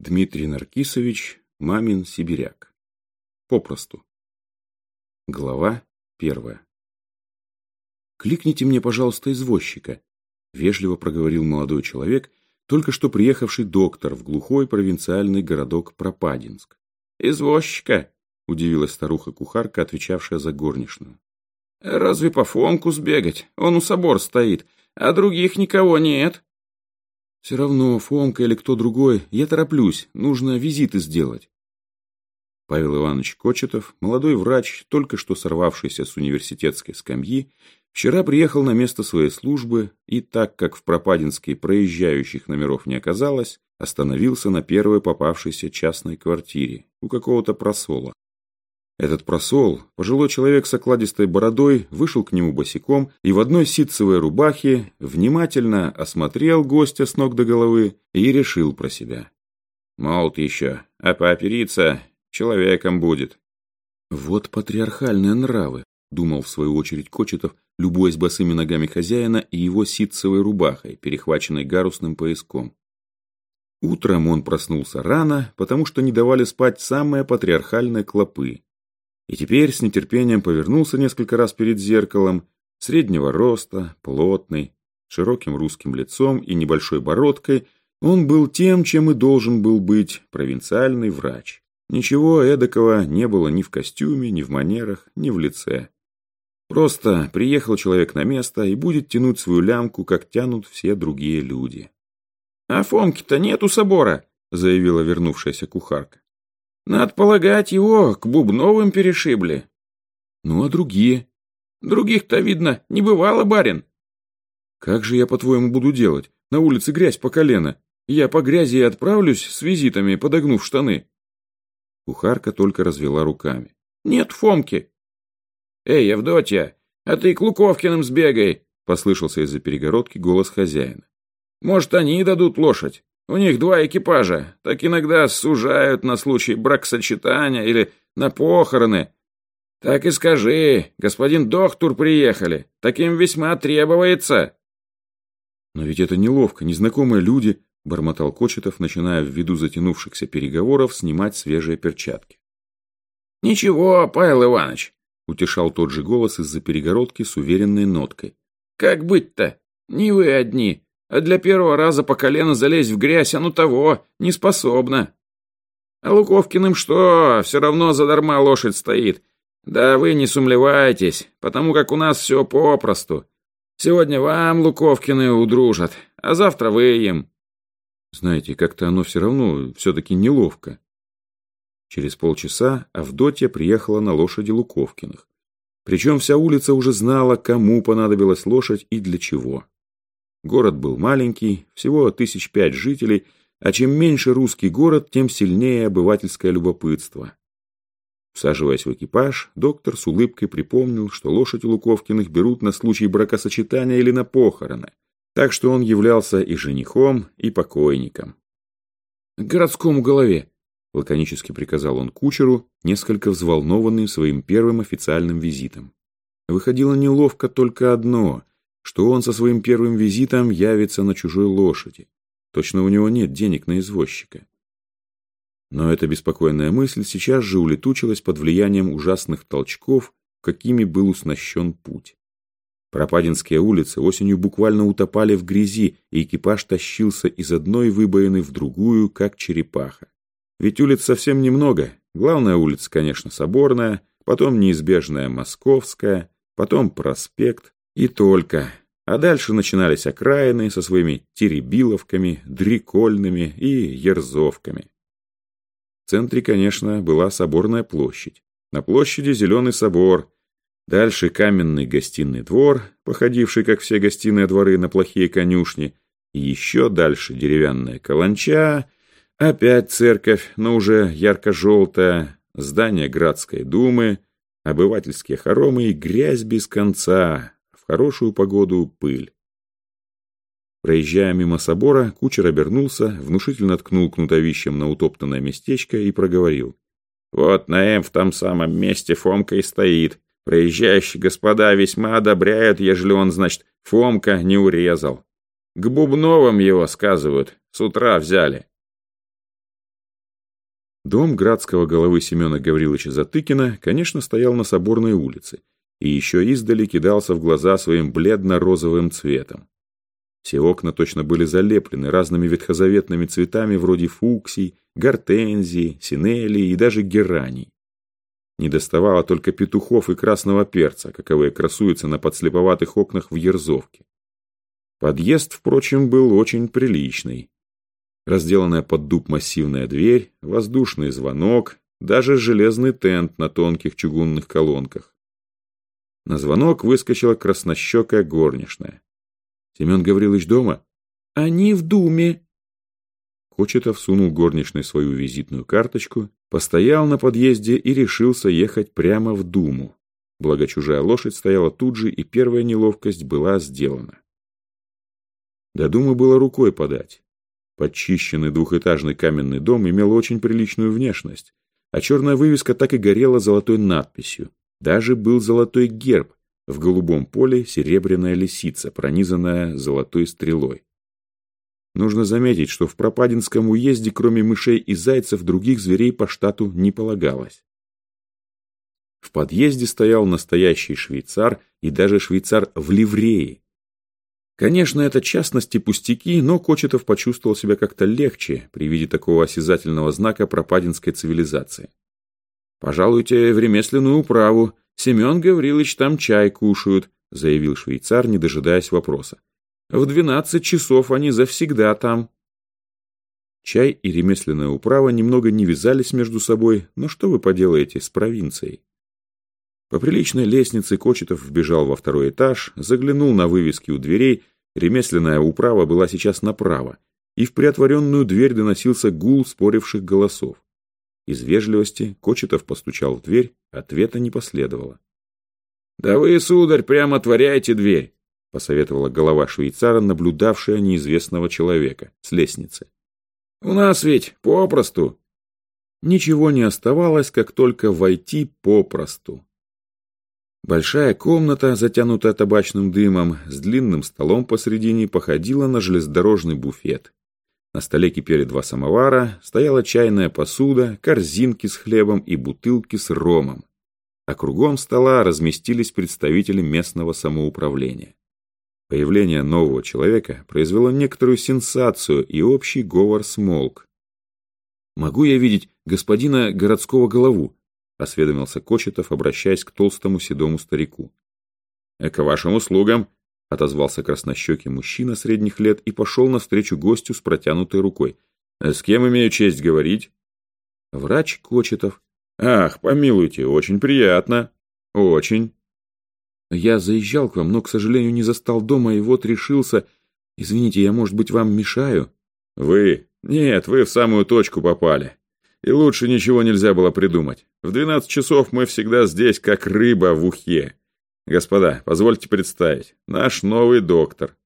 Дмитрий Наркисович, мамин сибиряк. Попросту. Глава первая. «Кликните мне, пожалуйста, извозчика», — вежливо проговорил молодой человек, только что приехавший доктор в глухой провинциальный городок Пропадинск. «Извозчика?» — удивилась старуха-кухарка, отвечавшая за горничную. «Разве по Фомку сбегать? Он у собор стоит, а других никого нет». «Все равно, Фомка или кто другой, я тороплюсь, нужно визиты сделать». Павел Иванович Кочетов, молодой врач, только что сорвавшийся с университетской скамьи, вчера приехал на место своей службы и, так как в Пропадинске проезжающих номеров не оказалось, остановился на первой попавшейся частной квартире у какого-то просола. Этот просол, пожилой человек с окладистой бородой, вышел к нему босиком и в одной ситцевой рубахе внимательно осмотрел гостя с ног до головы и решил про себя. Молод еще, а поопериться человеком будет. Вот патриархальные нравы, думал в свою очередь Кочетов, любуясь босыми ногами хозяина и его ситцевой рубахой, перехваченной гарусным пояском. Утром он проснулся рано, потому что не давали спать самые патриархальные клопы, и теперь с нетерпением повернулся несколько раз перед зеркалом, среднего роста, плотный, широким русским лицом и небольшой бородкой, он был тем, чем и должен был быть провинциальный врач. Ничего эдакого не было ни в костюме, ни в манерах, ни в лице. Просто приехал человек на место и будет тянуть свою лямку, как тянут все другие люди. «А Фомки-то нет у собора», — заявила вернувшаяся кухарка. Надо полагать, его к Бубновым перешибли. Ну, а другие? Других-то, видно, не бывало, барин. Как же я, по-твоему, буду делать? На улице грязь по колено. Я по грязи и отправлюсь с визитами, подогнув штаны. Кухарка только развела руками. Нет Фомки. Эй, Евдотья, а ты к Луковкиным сбегай, послышался из-за перегородки голос хозяина. Может, они дадут лошадь. У них два экипажа, так иногда сужают на случай бракосочетания или на похороны. Так и скажи, господин доктор приехали, таким весьма требуется. Но ведь это неловко, незнакомые люди, бормотал Кочетов, начиная в виду затянувшихся переговоров снимать свежие перчатки. Ничего, Павел Иванович, утешал тот же голос из-за перегородки с уверенной ноткой. Как быть-то? Не вы одни. А для первого раза по колено залезть в грязь, оно того, не способно. А Луковкиным что, все равно задарма лошадь стоит. Да вы не сумлевайтесь, потому как у нас все попросту. Сегодня вам Луковкины удружат, а завтра вы им. Знаете, как-то оно все равно все-таки неловко. Через полчаса Авдотья приехала на лошади Луковкиных. Причем вся улица уже знала, кому понадобилась лошадь и для чего. Город был маленький, всего тысяч пять жителей, а чем меньше русский город, тем сильнее обывательское любопытство. Всаживаясь в экипаж, доктор с улыбкой припомнил, что лошадь Луковкиных берут на случай бракосочетания или на похороны, так что он являлся и женихом, и покойником. «К городскому голове», — лаконически приказал он кучеру, несколько взволнованным своим первым официальным визитом. Выходило неловко только одно что он со своим первым визитом явится на чужой лошади. Точно у него нет денег на извозчика. Но эта беспокойная мысль сейчас же улетучилась под влиянием ужасных толчков, какими был уснащен путь. Пропадинские улицы осенью буквально утопали в грязи, и экипаж тащился из одной выбоины в другую, как черепаха. Ведь улиц совсем немного. Главная улица, конечно, Соборная, потом неизбежная Московская, потом проспект, и только. А дальше начинались окраины со своими теребиловками, дрикольными и ерзовками. В центре, конечно, была соборная площадь. На площади Зеленый собор. Дальше каменный гостиный двор, походивший, как все гостиные дворы, на плохие конюшни. И еще дальше деревянная каланча, опять церковь, но уже ярко-желтая, здание Градской думы, обывательские хоромы и грязь без конца, хорошую погоду пыль. Проезжая мимо собора, кучер обернулся, внушительно ткнул кнутовищем на утоптанное местечко и проговорил. «Вот на М в том самом месте Фомка и стоит. Проезжающие господа весьма одобряют, ежели он, значит, Фомка не урезал. К Бубновым его, сказывают, с утра взяли». Дом градского головы Семена Гавриловича Затыкина, конечно, стоял на Соборной улице и еще издали кидался в глаза своим бледно-розовым цветом. Все окна точно были залеплены разными ветхозаветными цветами вроде фуксий, гортензии, синелии и даже гераний. Не доставало только петухов и красного перца, каковые красуются на подслеповатых окнах в Ерзовке. Подъезд, впрочем, был очень приличный. Разделанная под дуб массивная дверь, воздушный звонок, даже железный тент на тонких чугунных колонках. На звонок выскочила краснощекая горничная. Семен Гаврилович дома? Они в думе. Кочетов сунул горничной свою визитную карточку, постоял на подъезде и решился ехать прямо в думу. Благо чужая лошадь стояла тут же, и первая неловкость была сделана. До думы было рукой подать. Подчищенный двухэтажный каменный дом имел очень приличную внешность, а черная вывеска так и горела золотой надписью. Даже был золотой герб, в голубом поле серебряная лисица, пронизанная золотой стрелой. Нужно заметить, что в Пропадинском уезде, кроме мышей и зайцев, других зверей по штату не полагалось. В подъезде стоял настоящий швейцар и даже швейцар в ливрее. Конечно, это частности пустяки, но Кочетов почувствовал себя как-то легче при виде такого осязательного знака пропадинской цивилизации. «Пожалуйте в ремесленную управу, Семен Гаврилович там чай кушают», заявил швейцар, не дожидаясь вопроса. «В двенадцать часов они завсегда там». Чай и ремесленная управа немного не вязались между собой, но что вы поделаете с провинцией? По приличной лестнице Кочетов вбежал во второй этаж, заглянул на вывески у дверей, ремесленная управа была сейчас направо, и в приотворенную дверь доносился гул споривших голосов. Из вежливости Кочетов постучал в дверь, ответа не последовало. «Да вы, сударь, прямо отворяйте дверь!» — посоветовала голова швейцара, наблюдавшая неизвестного человека с лестницы. «У нас ведь попросту!» Ничего не оставалось, как только войти попросту. Большая комната, затянутая табачным дымом, с длинным столом посредине, походила на железнодорожный буфет. На столе кипели два самовара, стояла чайная посуда, корзинки с хлебом и бутылки с ромом. А кругом стола разместились представители местного самоуправления. Появление нового человека произвело некоторую сенсацию, и общий говор смолк. «Могу я видеть господина городского голову?» — осведомился Кочетов, обращаясь к толстому седому старику. «К вашим услугам», — отозвался краснощекий мужчина средних лет и пошел навстречу гостю с протянутой рукой. «С кем имею честь говорить?» «Врач Кочетов». «Ах, помилуйте, очень приятно. Очень». «Я заезжал к вам, но, к сожалению, не застал дома, и вот решился... Извините, я, может быть, вам мешаю?» «Вы? Нет, вы в самую точку попали. И лучше ничего нельзя было придумать. В двенадцать часов мы всегда здесь, как рыба в ухе. «Господа, позвольте представить, наш новый доктор».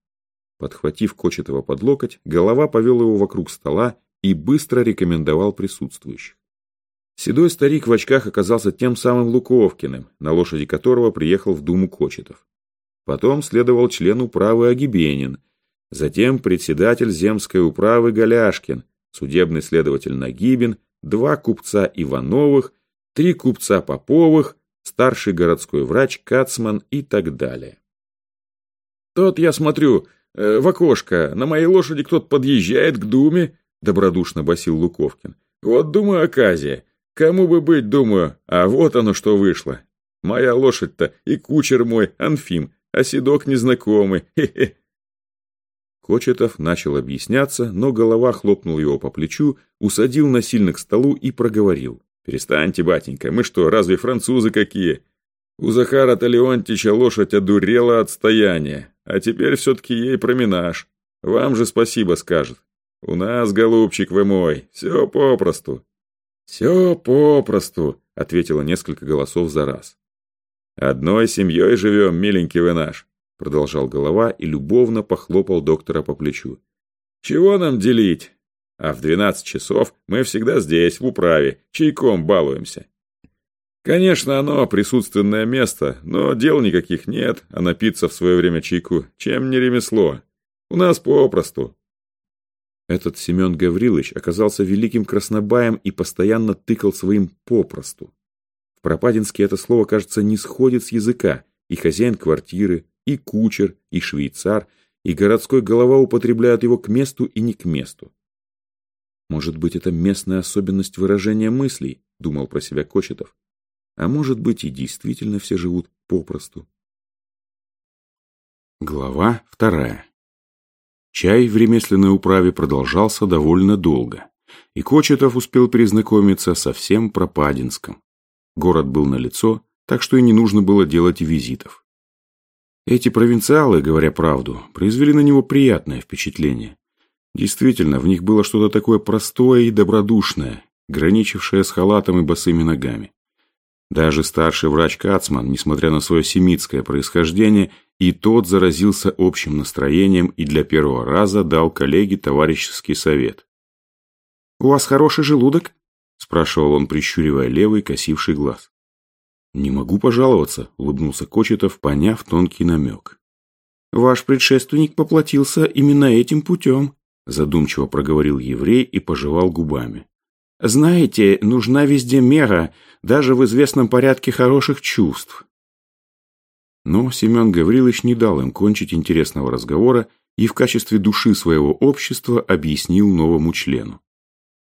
Подхватив Кочетова под локоть, голова повел его вокруг стола и быстро рекомендовал присутствующих. Седой старик в очках оказался тем самым Луковкиным, на лошади которого приехал в Думу Кочетов. Потом следовал член управы Агибенин, затем председатель земской управы Голяшкин, судебный следователь Нагибин, два купца Ивановых, три купца Поповых, старший городской врач, Кацман и так далее. «Тот, я смотрю, э, в окошко, на моей лошади кто-то подъезжает к Думе», добродушно басил Луковкин. «Вот, думаю, оказия. Кому бы быть, думаю, а вот оно что вышло. Моя лошадь-то и кучер мой, Анфим, а седок незнакомый, хе-хе». Кочетов начал объясняться, но голова хлопнул его по плечу, усадил насильно к столу и проговорил. «Перестаньте, батенька, мы что, разве французы какие? У Захара-то Леонтича лошадь одурела от стояния, а теперь все-таки ей променаж. Вам же спасибо скажет. У нас, голубчик вы мой, все попросту». «Все попросту», — ответило несколько голосов за раз. «Одной семьей живем, миленький вы наш», — продолжал голова и любовно похлопал доктора по плечу. «Чего нам делить? А в 12 часов мы всегда здесь, в управе, чайком балуемся. Конечно, оно присутственное место, но дел никаких нет, а напиться в свое время чайку, чем не ремесло. У нас попросту. Этот Семен Гаврилович оказался великим краснобаем и постоянно тыкал своим попросту. В Пропадинске это слово, кажется, не сходит с языка, и хозяин квартиры, и кучер, и швейцар, и городской голова употребляют его к месту и не к месту. Может быть, это местная особенность выражения мыслей, думал про себя Кочетов. А может быть, и действительно все живут попросту. Глава вторая. Чай в ремесленной управе продолжался довольно долго, и Кочетов успел перезнакомиться со всем Пропадинском. Город был налицо, так что и не нужно было делать визитов. Эти провинциалы, говоря правду, произвели на него приятное впечатление. Действительно, в них было что-то такое простое и добродушное, граничившее с халатом и босыми ногами. Даже старший врач Кацман, несмотря на свое семитское происхождение, и тот заразился общим настроением и для первого раза дал коллеге товарищеский совет. «У вас хороший желудок?» – спрашивал он, прищуривая левый, косивший глаз. «Не могу пожаловаться», – улыбнулся Кочетов, поняв тонкий намек. «Ваш предшественник поплатился именно этим путем», – задумчиво проговорил еврей и пожевал губами. «Знаете, нужна везде мера, даже в известном порядке хороших чувств. Но Семен Гаврилович не дал им кончить интересного разговора и в качестве души своего общества объяснил новому члену.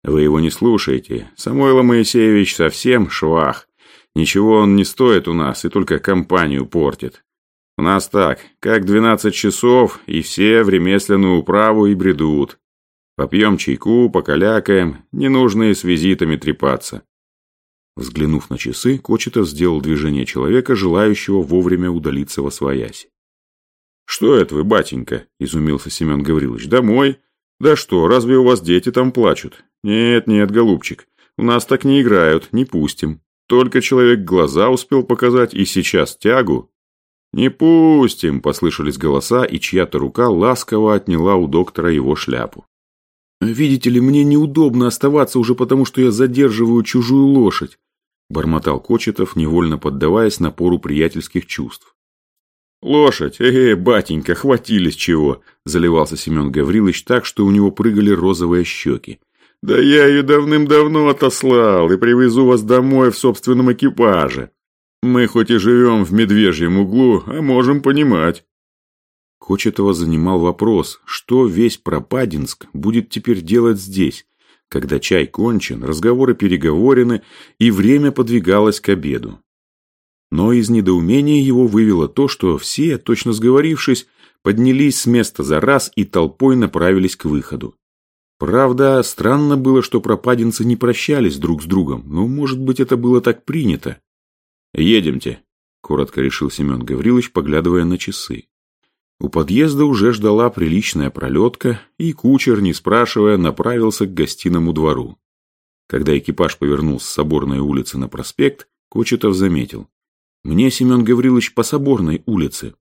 «Вы его не слушаете. Самойло Моисеевич совсем швах. Ничего он не стоит у нас и только компанию портит. У нас так, как двенадцать часов, и все в ремесленную управу и бредут. Попьем чайку, покалякаем, не нужно и с визитами трепаться. Взглянув на часы, Кочетов сделал движение человека, желающего вовремя удалиться во своясь. «Что это вы, батенька?» – изумился Семен Гаврилович. «Домой? Да что, разве у вас дети там плачут? Нет, нет, голубчик, у нас так не играют, не пустим. Только человек глаза успел показать, и сейчас тягу». «Не пустим!» – послышались голоса, и чья-то рука ласково отняла у доктора его шляпу. «Видите ли, мне неудобно оставаться уже потому, что я задерживаю чужую лошадь бормотал Кочетов, невольно поддаваясь напору приятельских чувств. «Лошадь! Э, батенька, хватились чего!» заливался Семен Гаврилович так, что у него прыгали розовые щеки. «Да я ее давным-давно отослал и привезу вас домой в собственном экипаже. Мы хоть и живем в медвежьем углу, а можем понимать». Кочетова занимал вопрос, что весь Пропадинск будет теперь делать здесь, когда чай кончен, разговоры переговорены, и время подвигалось к обеду. Но из недоумения его вывело то, что все, точно сговорившись, поднялись с места за раз и толпой направились к выходу. Правда, странно было, что пропаденцы не прощались друг с другом, но, может быть, это было так принято. «Едемте», – коротко решил Семен Гаврилович, поглядывая на часы. У подъезда уже ждала приличная пролетка, и кучер, не спрашивая, направился к гостиному двору. Когда экипаж повернул с Соборной улицы на проспект, Кочетов заметил. «Мне, Семен Гаврилович, по Соборной улице».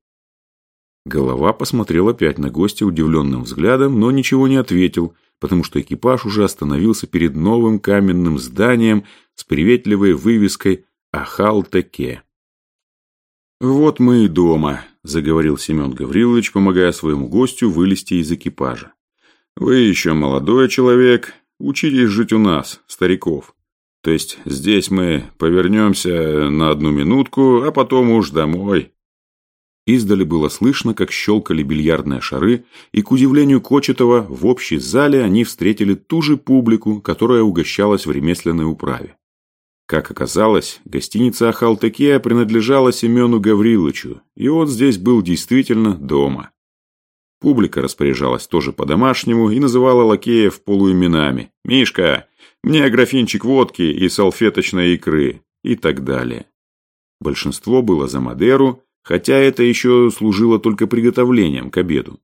Голова посмотрел опять на гостя удивленным взглядом, но ничего не ответил, потому что экипаж уже остановился перед новым каменным зданием с приветливой вывеской «Ахал-Теке». «Вот мы и дома», – заговорил Семен Гаврилович, помогая своему гостю вылезти из экипажа. «Вы еще молодой человек, учитесь жить у нас, стариков. То есть здесь мы повернемся на одну минутку, а потом уж домой». Издали было слышно, как щелкали бильярдные шары, и, к удивлению Кочетова, в общей зале они встретили ту же публику, которая угощалась в ремесленной управе. Как оказалось, гостиница Ахалтекия принадлежала Семену Гавриловичу, и он здесь был действительно дома. Публика распоряжалась тоже по-домашнему и называла лакеев полуименами. «Мишка, мне графинчик водки и салфеточной икры» и так далее. Большинство было за Мадеру, хотя это еще служило только приготовлением к обеду.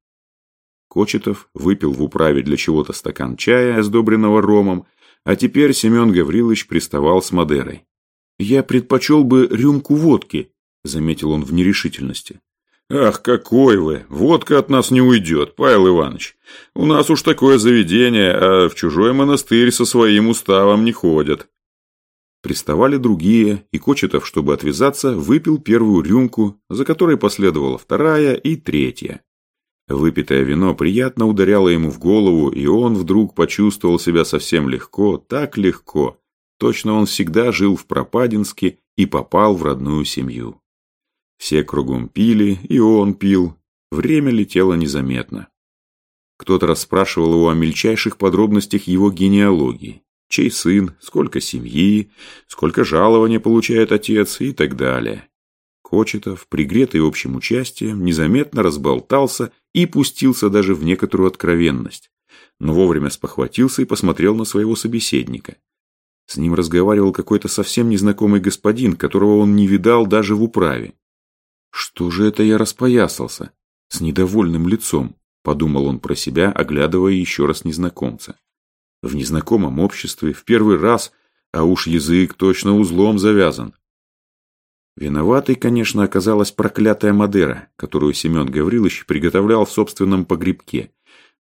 Кочетов выпил в управе для чего-то стакан чая, сдобренного ромом, а теперь Семен Гаврилович приставал с Мадерой. «Я предпочел бы рюмку водки», – заметил он в нерешительности. «Ах, какой вы! Водка от нас не уйдет, Павел Иванович. У нас уж такое заведение, а в чужой монастырь со своим уставом не ходят». Приставали другие, и Кочетов, чтобы отвязаться, выпил первую рюмку, за которой последовала вторая и третья. Выпитое вино приятно ударяло ему в голову, и он вдруг почувствовал себя совсем легко, так легко. Точно он всегда жил в Пропадинске и попал в родную семью. Все кругом пили, и он пил. Время летело незаметно. Кто-то расспрашивал его о мельчайших подробностях его генеалогии. Чей сын, сколько семьи, сколько жалования получает отец и так далее. Кочетов, пригретый общим участием, незаметно разболтался и пустился даже в некоторую откровенность, но вовремя спохватился и посмотрел на своего собеседника. С ним разговаривал какой-то совсем незнакомый господин, которого он не видал даже в управе. «Что же это я распоясался?» С недовольным лицом, подумал он про себя, оглядывая еще раз незнакомца. В незнакомом обществе, в первый раз, а уж язык точно узлом завязан. Виноватой, конечно, оказалась проклятая Мадера, которую Семен Гаврилович приготовлял в собственном погребке.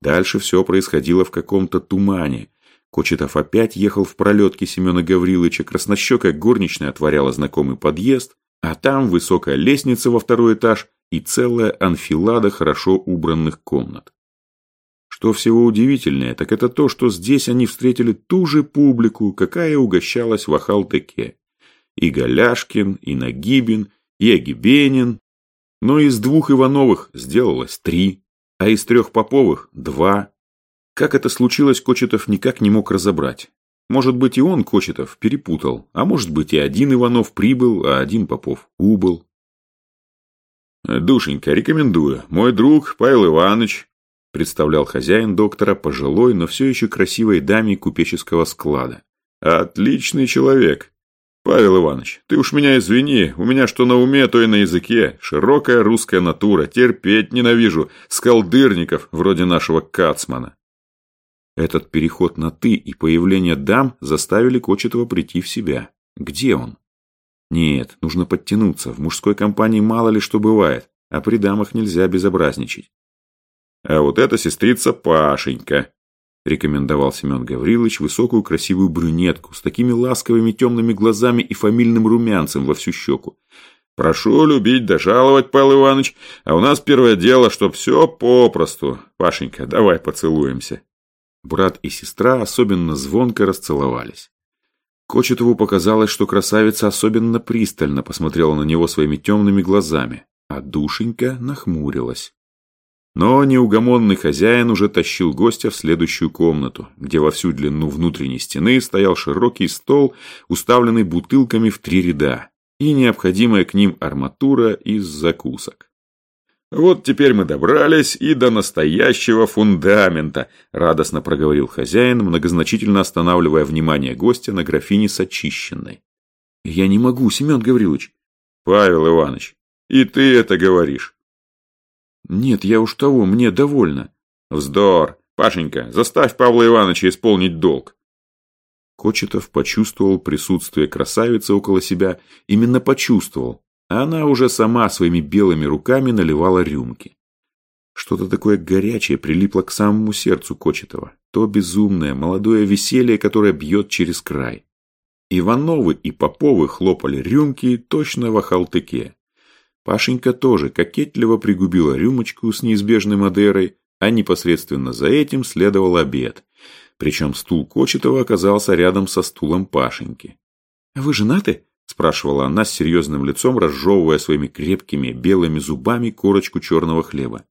Дальше все происходило в каком-то тумане. Кочетов опять ехал в пролетке Семена Гавриловича, краснощекая горничная отворяла знакомый подъезд, а там высокая лестница во второй этаж и целая анфилада хорошо убранных комнат. Что всего удивительнее, так это то, что здесь они встретили ту же публику, какая угощалась в Ахалтеке и Голяшкин, и Нагибин, и Агибенин. Но из двух Ивановых сделалось три, а из трех Поповых – два. Как это случилось, Кочетов никак не мог разобрать. Может быть, и он, Кочетов, перепутал, а может быть, и один Иванов прибыл, а один Попов убыл. «Душенька, рекомендую. Мой друг Павел Иванович», представлял хозяин доктора пожилой, но все еще красивой даме купеческого склада. «Отличный человек. «Павел Иванович, ты уж меня извини, у меня что на уме, то и на языке. Широкая русская натура, терпеть ненавижу, скалдырников, вроде нашего Кацмана». Этот переход на «ты» и появление дам заставили Кочетова прийти в себя. Где он? Нет, нужно подтянуться, в мужской компании мало ли что бывает, а при дамах нельзя безобразничать. А вот эта сестрица Пашенька, рекомендовал Семен Гаврилович высокую красивую брюнетку с такими ласковыми темными глазами и фамильным румянцем во всю щеку. «Прошу любить да жаловать, Павел Иванович, а у нас первое дело, чтоб все попросту. Пашенька, давай поцелуемся». Брат и сестра особенно звонко расцеловались. Кочетову показалось, что красавица особенно пристально посмотрела на него своими темными глазами, а душенька нахмурилась. Но неугомонный хозяин уже тащил гостя в следующую комнату, где во всю длину внутренней стены стоял широкий стол, уставленный бутылками в три ряда, и необходимая к ним арматура из закусок. «Вот теперь мы добрались и до настоящего фундамента», радостно проговорил хозяин, многозначительно останавливая внимание гостя на графине с очищенной. «Я не могу, Семен Гаврилович». «Павел Иванович, и ты это говоришь. «Нет, я уж того, мне довольно». «Вздор! Пашенька, заставь Павла Ивановича исполнить долг». Кочетов почувствовал присутствие красавицы около себя, именно почувствовал, а она уже сама своими белыми руками наливала рюмки. Что-то такое горячее прилипло к самому сердцу Кочетова, то безумное, молодое веселье, которое бьет через край. Ивановы и Поповы хлопали рюмки точно в ахалтыке. Пашенька тоже кокетливо пригубила рюмочку с неизбежной Мадерой, а непосредственно за этим следовал обед. Причем стул Кочетова оказался рядом со стулом Пашеньки. «Вы женаты?» – спрашивала она с серьезным лицом, разжевывая своими крепкими белыми зубами корочку черного хлеба.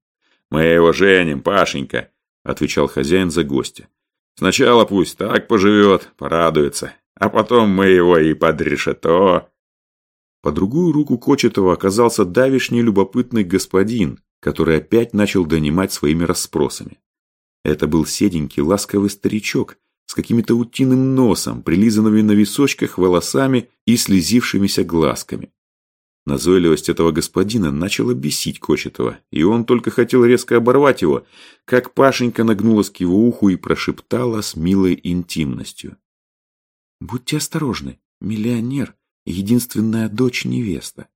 «Мы его женим, Пашенька», – отвечал хозяин за гостя. «Сначала пусть так поживет, порадуется, а потом мы его и под решето...» По другую руку Кочетова оказался давишний любопытный господин, который опять начал донимать своими расспросами. Это был седенький ласковый старичок с каким-то утиным носом, прилизанными на височках волосами и слезившимися глазками. Назойливость этого господина начала бесить Кочетова, и он только хотел резко оборвать его, как Пашенька нагнулась к его уху и прошептала с милой интимностью. «Будьте осторожны, миллионер единственная дочь-невеста.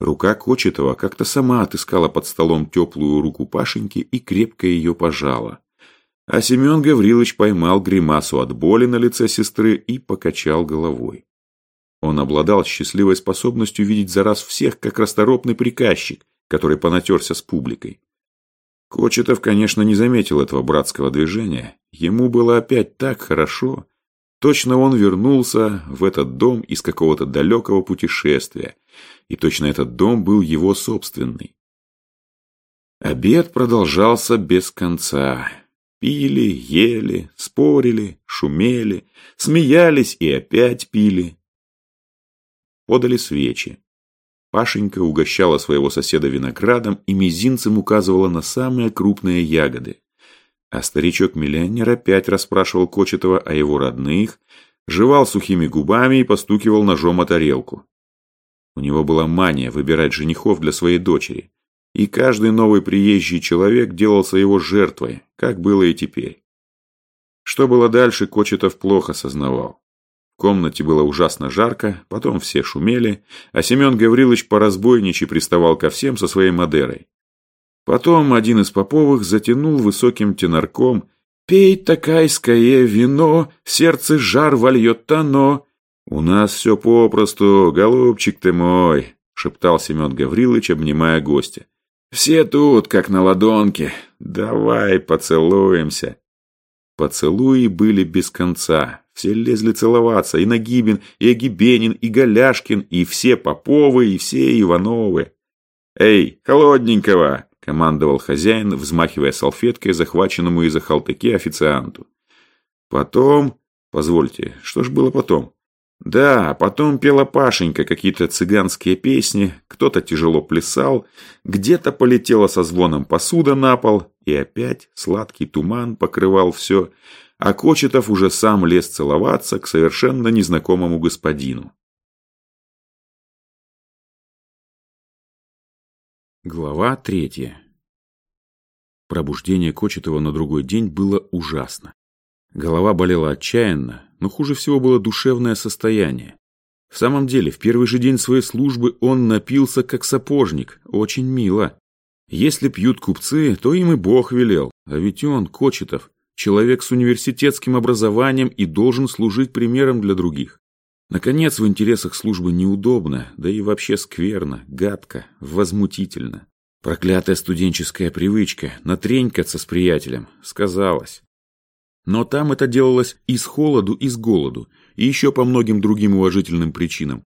Рука Кочетова как-то сама отыскала под столом теплую руку Пашеньки и крепко ее пожала. А Семен Гаврилович поймал гримасу от боли на лице сестры и покачал головой. Он обладал счастливой способностью видеть за раз всех, как расторопный приказчик, который понатерся с публикой. Кочетов, конечно, не заметил этого братского движения. Ему было опять так хорошо. Точно он вернулся в этот дом из какого-то далекого путешествия. И точно этот дом был его собственный. Обед продолжался без конца. Пили, ели, спорили, шумели, смеялись и опять пили. Подали свечи. Пашенька угощала своего соседа виноградом и мизинцем указывала на самые крупные ягоды. А старичок-миллионер опять расспрашивал Кочетова о его родных, жевал сухими губами и постукивал ножом о тарелку. У него была мания выбирать женихов для своей дочери, и каждый новый приезжий человек делался его жертвой, как было и теперь. Что было дальше, Кочетов плохо сознавал комнате было ужасно жарко, потом все шумели, а Семен Гаврилович по разбойничьи приставал ко всем со своей Мадерой. Потом один из Поповых затянул высоким тенорком «Пей такайское вино, сердце жар вольет оно». «У нас все попросту, голубчик ты мой», — шептал Семен Гаврилович, обнимая гостя. «Все тут, как на ладонке. Давай поцелуемся». Поцелуи были без конца, все лезли целоваться, и Нагибин, и Агибенин, и Голяшкин, и все Поповы, и все Ивановы. «Эй, холодненького!» – командовал хозяин, взмахивая салфеткой захваченному из-за халтыки официанту. Потом... Позвольте, что ж было потом? Да, потом пела Пашенька какие-то цыганские песни, кто-то тяжело плясал, где-то полетела со звоном посуда на пол, и опять сладкий туман покрывал все, а Кочетов уже сам лез целоваться к совершенно незнакомому господину. Глава третья. Пробуждение Кочетова на другой день было ужасно. Голова болела отчаянно, но хуже всего было душевное состояние. В самом деле, в первый же день своей службы он напился как сапожник, очень мило. Если пьют купцы, то им и Бог велел, а ведь он, Кочетов, человек с университетским образованием и должен служить примером для других. Наконец, в интересах службы неудобно, да и вообще скверно, гадко, возмутительно. Проклятая студенческая привычка натренькаться с приятелем сказалась. Но там это делалось и с холоду, и голоду, и еще по многим другим уважительным причинам.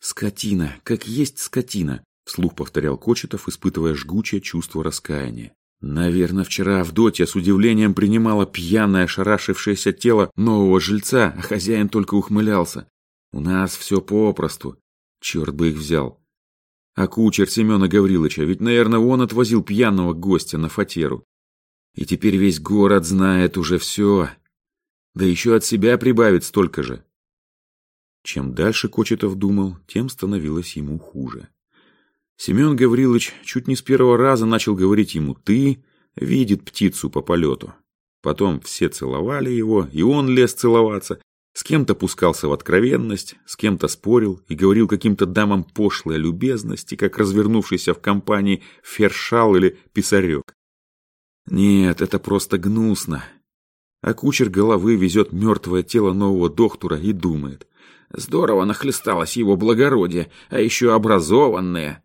«Скотина, как есть скотина», — вслух повторял Кочетов, испытывая жгучее чувство раскаяния. Наверное, вчера Авдотья с удивлением принимала пьяное, шарашившееся тело нового жильца, а хозяин только ухмылялся. У нас все попросту. Черт бы их взял. А кучер Семена Гавриловича, ведь, наверное, он отвозил пьяного гостя на фатеру. И теперь весь город знает уже все. Да еще от себя прибавит столько же. Чем дальше Кочетов думал, тем становилось ему хуже. Семен Гаврилович чуть не с первого раза начал говорить ему «ты», видит птицу по полету. Потом все целовали его, и он лез целоваться, с кем-то пускался в откровенность, с кем-то спорил и говорил каким-то дамам пошлые любезности, как развернувшийся в компании фершал или писарек. Нет, это просто гнусно. А кучер головы везет мертвое тело нового доктора и думает. Здорово нахлесталось его благородие, а еще образованное.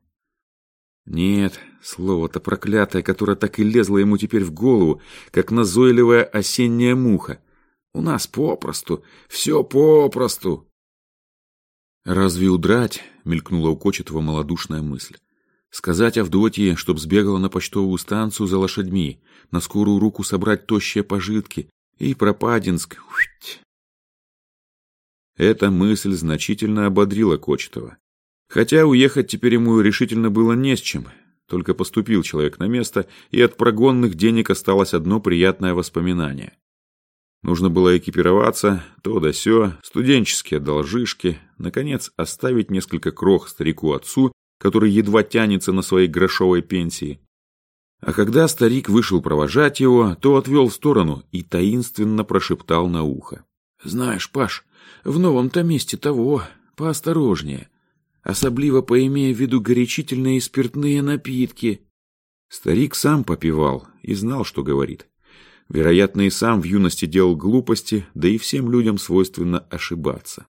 Нет, слово-то проклятое, которое так и лезло ему теперь в голову, как назойливая осенняя муха. У нас попросту, все попросту. «Разве удрать?» — мелькнула у Кочетова малодушная мысль. «Сказать Авдотье, чтоб сбегала на почтовую станцию за лошадьми, на скорую руку собрать тощие пожитки и Пропадинск. Эта мысль значительно ободрила Кочетова. Хотя уехать теперь ему решительно было не с чем. Только поступил человек на место, и от прогонных денег осталось одно приятное воспоминание. Нужно было экипироваться, то да сё, студенческие должишки, наконец оставить несколько крох старику-отцу, который едва тянется на своей грошовой пенсии. А когда старик вышел провожать его, то отвел в сторону и таинственно прошептал на ухо. «Знаешь, Паш, в новом-то месте того, поосторожнее особливо поимея в виду горячительные и спиртные напитки. Старик сам попивал и знал, что говорит. Вероятно, и сам в юности делал глупости, да и всем людям свойственно ошибаться.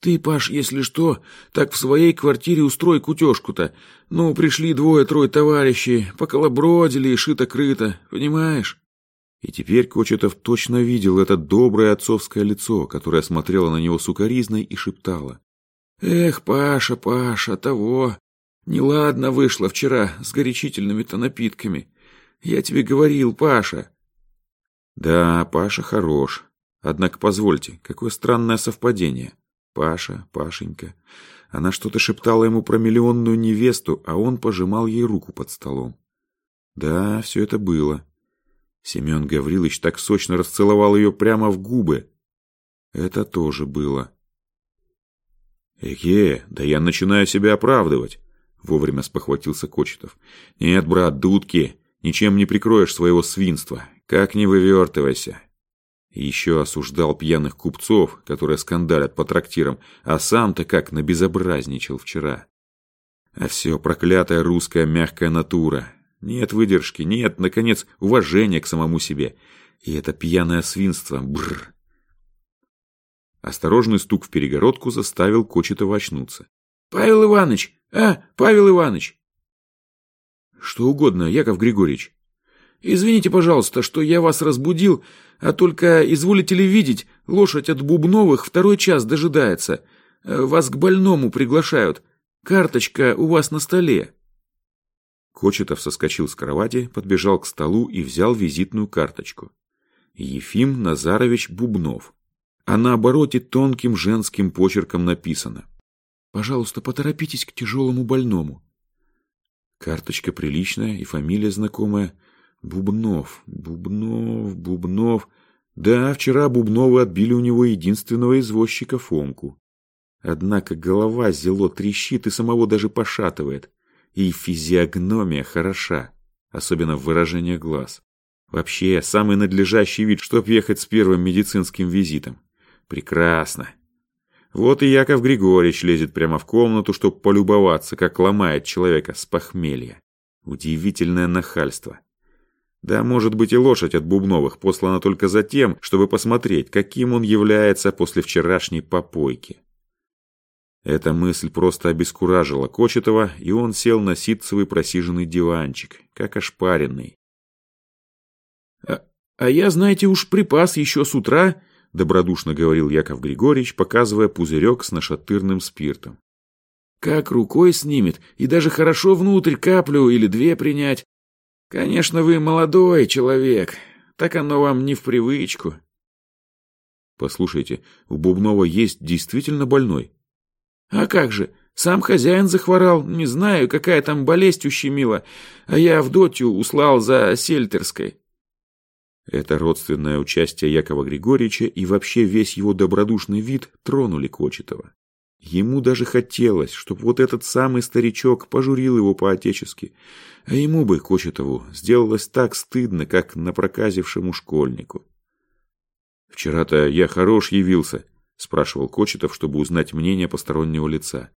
Ты, Паш, если что, так в своей квартире устрой кутежку-то. Ну, пришли двое-трое товарищей, поколобродили и шито-крыто, понимаешь? И теперь Кочетов точно видел это доброе отцовское лицо, которое смотрело на него сукоризной и шептало. «Эх, Паша, Паша, того! Неладно вышло вчера с горячительными-то напитками. Я тебе говорил, Паша!» «Да, Паша хорош. Однако позвольте, какое странное совпадение. Паша, Пашенька. Она что-то шептала ему про миллионную невесту, а он пожимал ей руку под столом. Да, все это было. Семен Гаврилович так сочно расцеловал ее прямо в губы. Это тоже было. «Эге, да я начинаю себя оправдывать», — вовремя спохватился Кочетов. «Нет, брат, дудки, ничем не прикроешь своего свинства. Как не вывертывайся». Еще осуждал пьяных купцов, которые скандалят по трактирам, а сам-то как набезобразничал вчера. А все проклятая русская мягкая натура. Нет выдержки, нет, наконец, уважения к самому себе. И это пьяное свинство, бррр. Осторожный стук в перегородку заставил Кочетова очнуться. «Павел Иванович! А, Павел Иванович!» «Что угодно, Яков Григорьевич». «Извините, пожалуйста, что я вас разбудил, а только, изволите ли видеть, лошадь от Бубновых второй час дожидается. Вас к больному приглашают. Карточка у вас на столе». Кочетов соскочил с кровати, подбежал к столу и взял визитную карточку. Ефим Назарович Бубнов. А на обороте тонким женским почерком написано. «Пожалуйста, поторопитесь к тяжелому больному». Карточка приличная и фамилия знакомая. Бубнов, Бубнов, Бубнов. Да, вчера Бубновы отбили у него единственного извозчика Фомку. Однако голова зело трещит и самого даже пошатывает. И физиогномия хороша, особенно в выражении глаз. Вообще, самый надлежащий вид, чтоб ехать с первым медицинским визитом. Прекрасно. Вот и Яков Григорьевич лезет прямо в комнату, чтобы полюбоваться, как ломает человека с похмелья. Удивительное нахальство. Да, может быть, и лошадь от Бубновых послана только за тем, чтобы посмотреть, каким он является после вчерашней попойки. Эта мысль просто обескуражила Кочетова, и он сел на ситцевый просиженный диванчик, как ошпаренный. «А, а я, знаете, уж припас еще с утра», — добродушно говорил Яков Григорьевич, показывая пузырек с нашатырным спиртом. «Как рукой снимет, и даже хорошо внутрь каплю или две принять. Конечно, вы молодой человек, так оно вам не в привычку». «Послушайте, у Бубнова есть действительно больной?» А как же, сам хозяин захворал, не знаю, какая там болезнь ущемила, а я Авдотью услал за сельтерской. Это родственное участие Якова Григорьевича и вообще весь его добродушный вид тронули Кочетова. Ему даже хотелось, чтобы вот этот самый старичок пожурил его по-отечески, а ему бы, Кочетову, сделалось так стыдно, как напроказившему школьнику. «Вчера-то я хорош явился», спрашивал Кочетов, чтобы узнать мнение постороннего лица.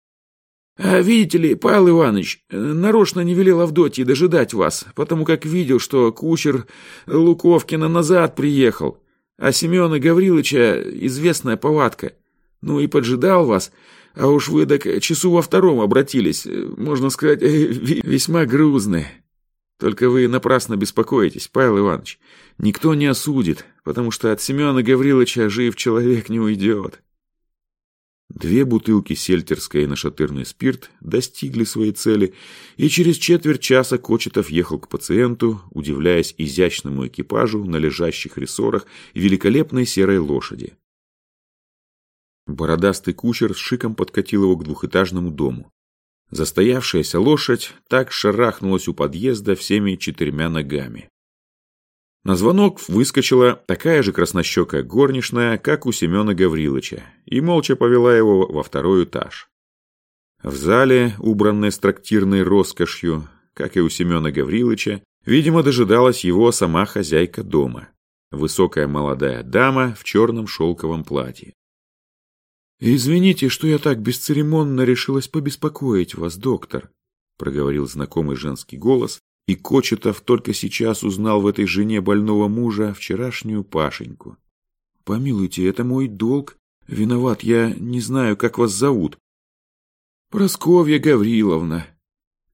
«А видите ли, Павел Иванович, нарочно не велел Авдотье дожидать вас, потому как видел, что кучер Луковкина назад приехал, а Семена Гавриловича известная повадка. Ну и поджидал вас, а уж вы так часу во втором обратились, можно сказать, весьма грузные. Только вы напрасно беспокоитесь, Павел Иванович. Никто не осудит, потому что от Семена Гавриловича жив человек не уйдет. Две бутылки сельтерской и нашатырный спирт достигли своей цели, и через четверть часа Кочетов ехал к пациенту, удивляясь изящному экипажу на лежащих рессорах и великолепной серой лошади. Бородастый кучер с шиком подкатил его к двухэтажному дому. Застоявшаяся лошадь так шарахнулась у подъезда всеми четырьмя ногами. На звонок выскочила такая же краснощекая горничная, как у Семена Гавриловича, и молча повела его во второй этаж. В зале, убранной с трактирной роскошью, как и у Семена Гавриловича, видимо, дожидалась его сама хозяйка дома. Высокая молодая дама в черном шелковом платье. «Извините, что я так бесцеремонно решилась побеспокоить вас, доктор», проговорил знакомый женский голос, и Кочетов только сейчас узнал в этой жене больного мужа вчерашнюю Пашеньку. «Помилуйте, это мой долг Виноват, я не знаю, как вас зовут. Просковья Гавриловна.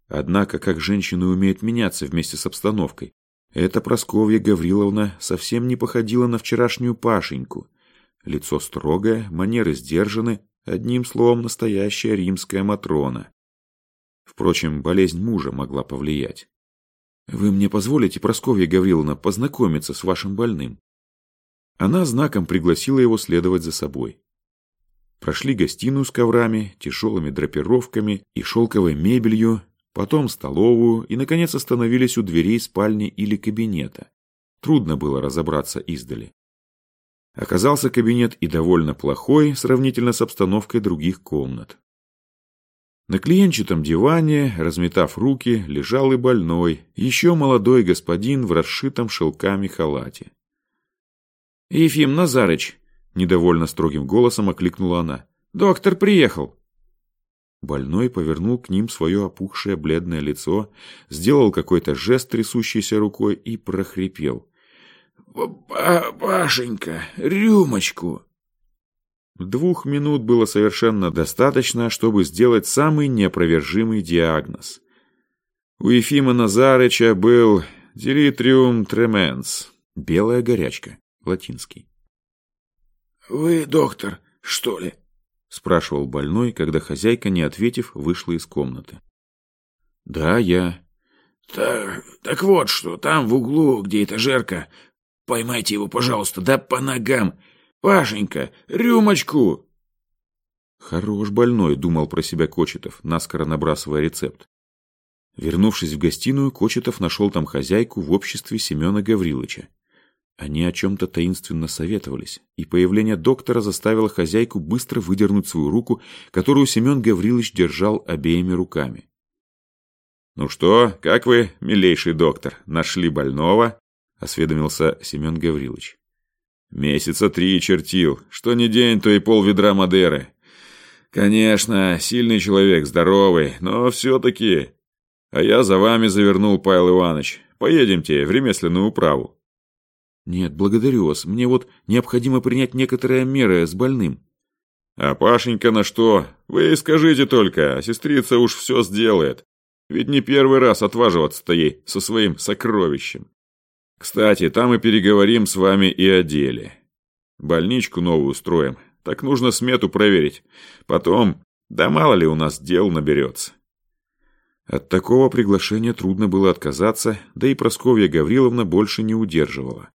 Однако, как женщины умеют меняться вместе с обстановкой. Эта Просковья Гавриловна совсем не походила на вчерашнюю Пашеньку. Лицо строгое, манеры сдержаны, одним словом, настоящая римская Матрона. Впрочем, болезнь мужа могла повлиять. «Вы мне позволите, Прасковья Гавриловна, познакомиться с вашим больным?» Она знаком пригласила его следовать за собой. Прошли гостиную с коврами, тяжелыми драпировками и шелковой мебелью, потом столовую и, наконец, остановились у дверей спальни или кабинета. Трудно было разобраться издали. Оказался кабинет и довольно плохой, сравнительно с обстановкой других комнат. На клиенчатом диване, разметав руки, лежал и больной, еще молодой господин в расшитом шелками халате. «Ефим Назарыч!» – недовольно строгим голосом окликнула она. «Доктор приехал!» Больной повернул к ним свое опухшее бледное лицо, сделал какой-то жест трясущейся рукой и прохрипел. «Пашенька, рюмочку!» Двух минут было совершенно достаточно, чтобы сделать самый неопровержимый диагноз. У Ефима Назарыча был делитриум тременс, белая горячка латинский. «Вы доктор, что ли?» — спрашивал больной, когда хозяйка, не ответив, вышла из комнаты. «Да, я». «Так, так вот что, там в углу, где этажерка, поймайте его, пожалуйста, да по ногам. Пашенька, рюмочку!» «Хорош больной», — думал про себя Кочетов, наскоро набрасывая рецепт. Вернувшись в гостиную, Кочетов нашел там хозяйку в обществе Семена Гавриловича. Они о чем-то таинственно советовались, и появление доктора заставило хозяйку быстро выдернуть свою руку, которую Семен Гаврилович держал обеими руками. «Ну что, как вы, милейший доктор, нашли больного?» — осведомился Семен Гаврилович. «Месяца три чертил, что ни день, то и пол ведра Мадеры. Конечно, сильный человек, здоровый, но все-таки... А я за вами завернул, Павел Иванович. Поедемте в ремесленную управу». «Нет, благодарю вас. Мне вот необходимо принять некоторые меры с больным». «А Пашенька на что? Вы скажите только, а сестрица уж все сделает. Ведь не первый раз отваживаться-то ей со своим сокровищем. Кстати, там и переговорим с вами и о деле. Больничку новую устроим. Так нужно смету проверить. Потом, да мало ли у нас дел наберется». От такого приглашения трудно было отказаться, да и Просковья Гавриловна больше не удерживала.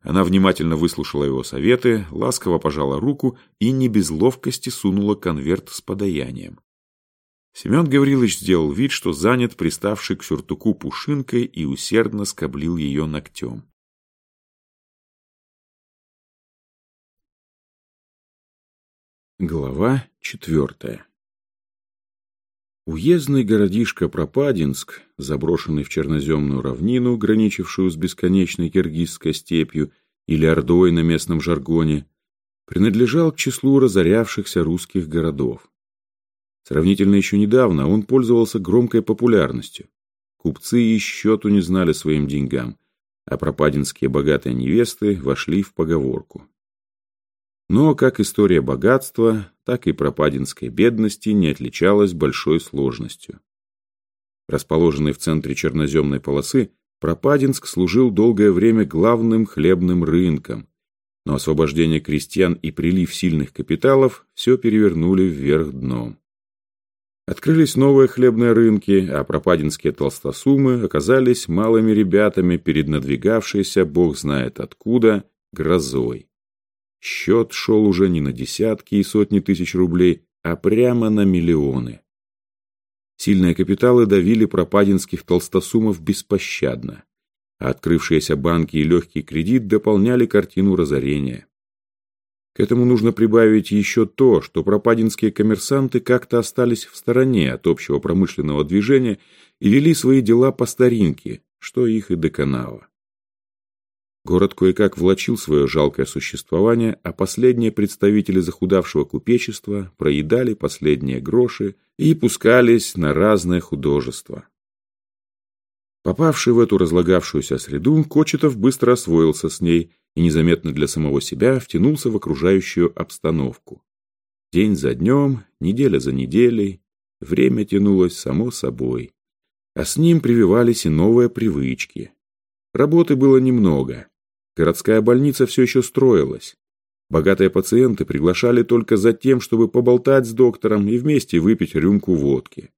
Она внимательно выслушала его советы, ласково пожала руку и не без ловкости сунула конверт с подаянием. Семен Гаврилович сделал вид, что занят приставший к сюртуку пушинкой и усердно скоблил ее ногтем. Глава четвертая Уездный городишко Пропадинск, заброшенный в черноземную равнину, граничившую с бесконечной киргизской степью или ордой на местном жаргоне, принадлежал к числу разорявшихся русских городов. Сравнительно еще недавно он пользовался громкой популярностью. Купцы и счету не знали своим деньгам, а пропадинские богатые невесты вошли в поговорку. Но как история богатства, так и пропадинской бедности не отличалась большой сложностью. Расположенный в центре черноземной полосы, Пропадинск служил долгое время главным хлебным рынком, но освобождение крестьян и прилив сильных капиталов все перевернули вверх дном. Открылись новые хлебные рынки, а пропадинские толстосумы оказались малыми ребятами перед надвигавшейся, бог знает откуда, грозой. Счет шел уже не на десятки и сотни тысяч рублей, а прямо на миллионы. Сильные капиталы давили пропадинских толстосумов беспощадно, а открывшиеся банки и легкий кредит дополняли картину разорения. К этому нужно прибавить еще то, что пропадинские коммерсанты как-то остались в стороне от общего промышленного движения и вели свои дела по старинке, что их и доконало. Город кое-как влачил свое жалкое существование, а последние представители захудавшего купечества проедали последние гроши и пускались на разное художество. Попавший в эту разлагавшуюся среду, Кочетов быстро освоился с ней и незаметно для самого себя втянулся в окружающую обстановку. День за днем, неделя за неделей, время тянулось само собой. А с ним прививались и новые привычки. Работы было немного. Городская больница все еще строилась. Богатые пациенты приглашали только за тем, чтобы поболтать с доктором и вместе выпить рюмку водки.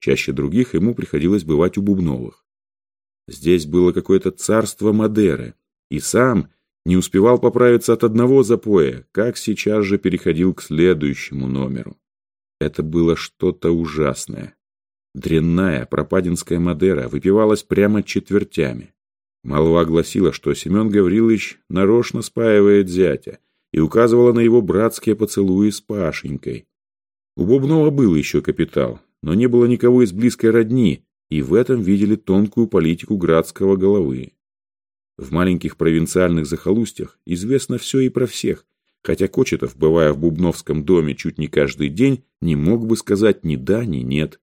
Чаще других ему приходилось бывать у Бубновых. Здесь было какое-то царство Мадеры, и сам не успевал поправиться от одного запоя, как сейчас же переходил к следующему номеру. Это было что-то ужасное. Дрянная пропадинская Мадера выпивалась прямо четвертями. Молва гласила, что Семен Гаврилович нарочно спаивает зятя и указывала на его братские поцелуи с Пашенькой. У Бубнова был еще капитал, но не было никого из близкой родни, и в этом видели тонкую политику градского головы. В маленьких провинциальных захолустьях известно все и про всех, хотя Кочетов, бывая в Бубновском доме чуть не каждый день, не мог бы сказать ни да, ни нет.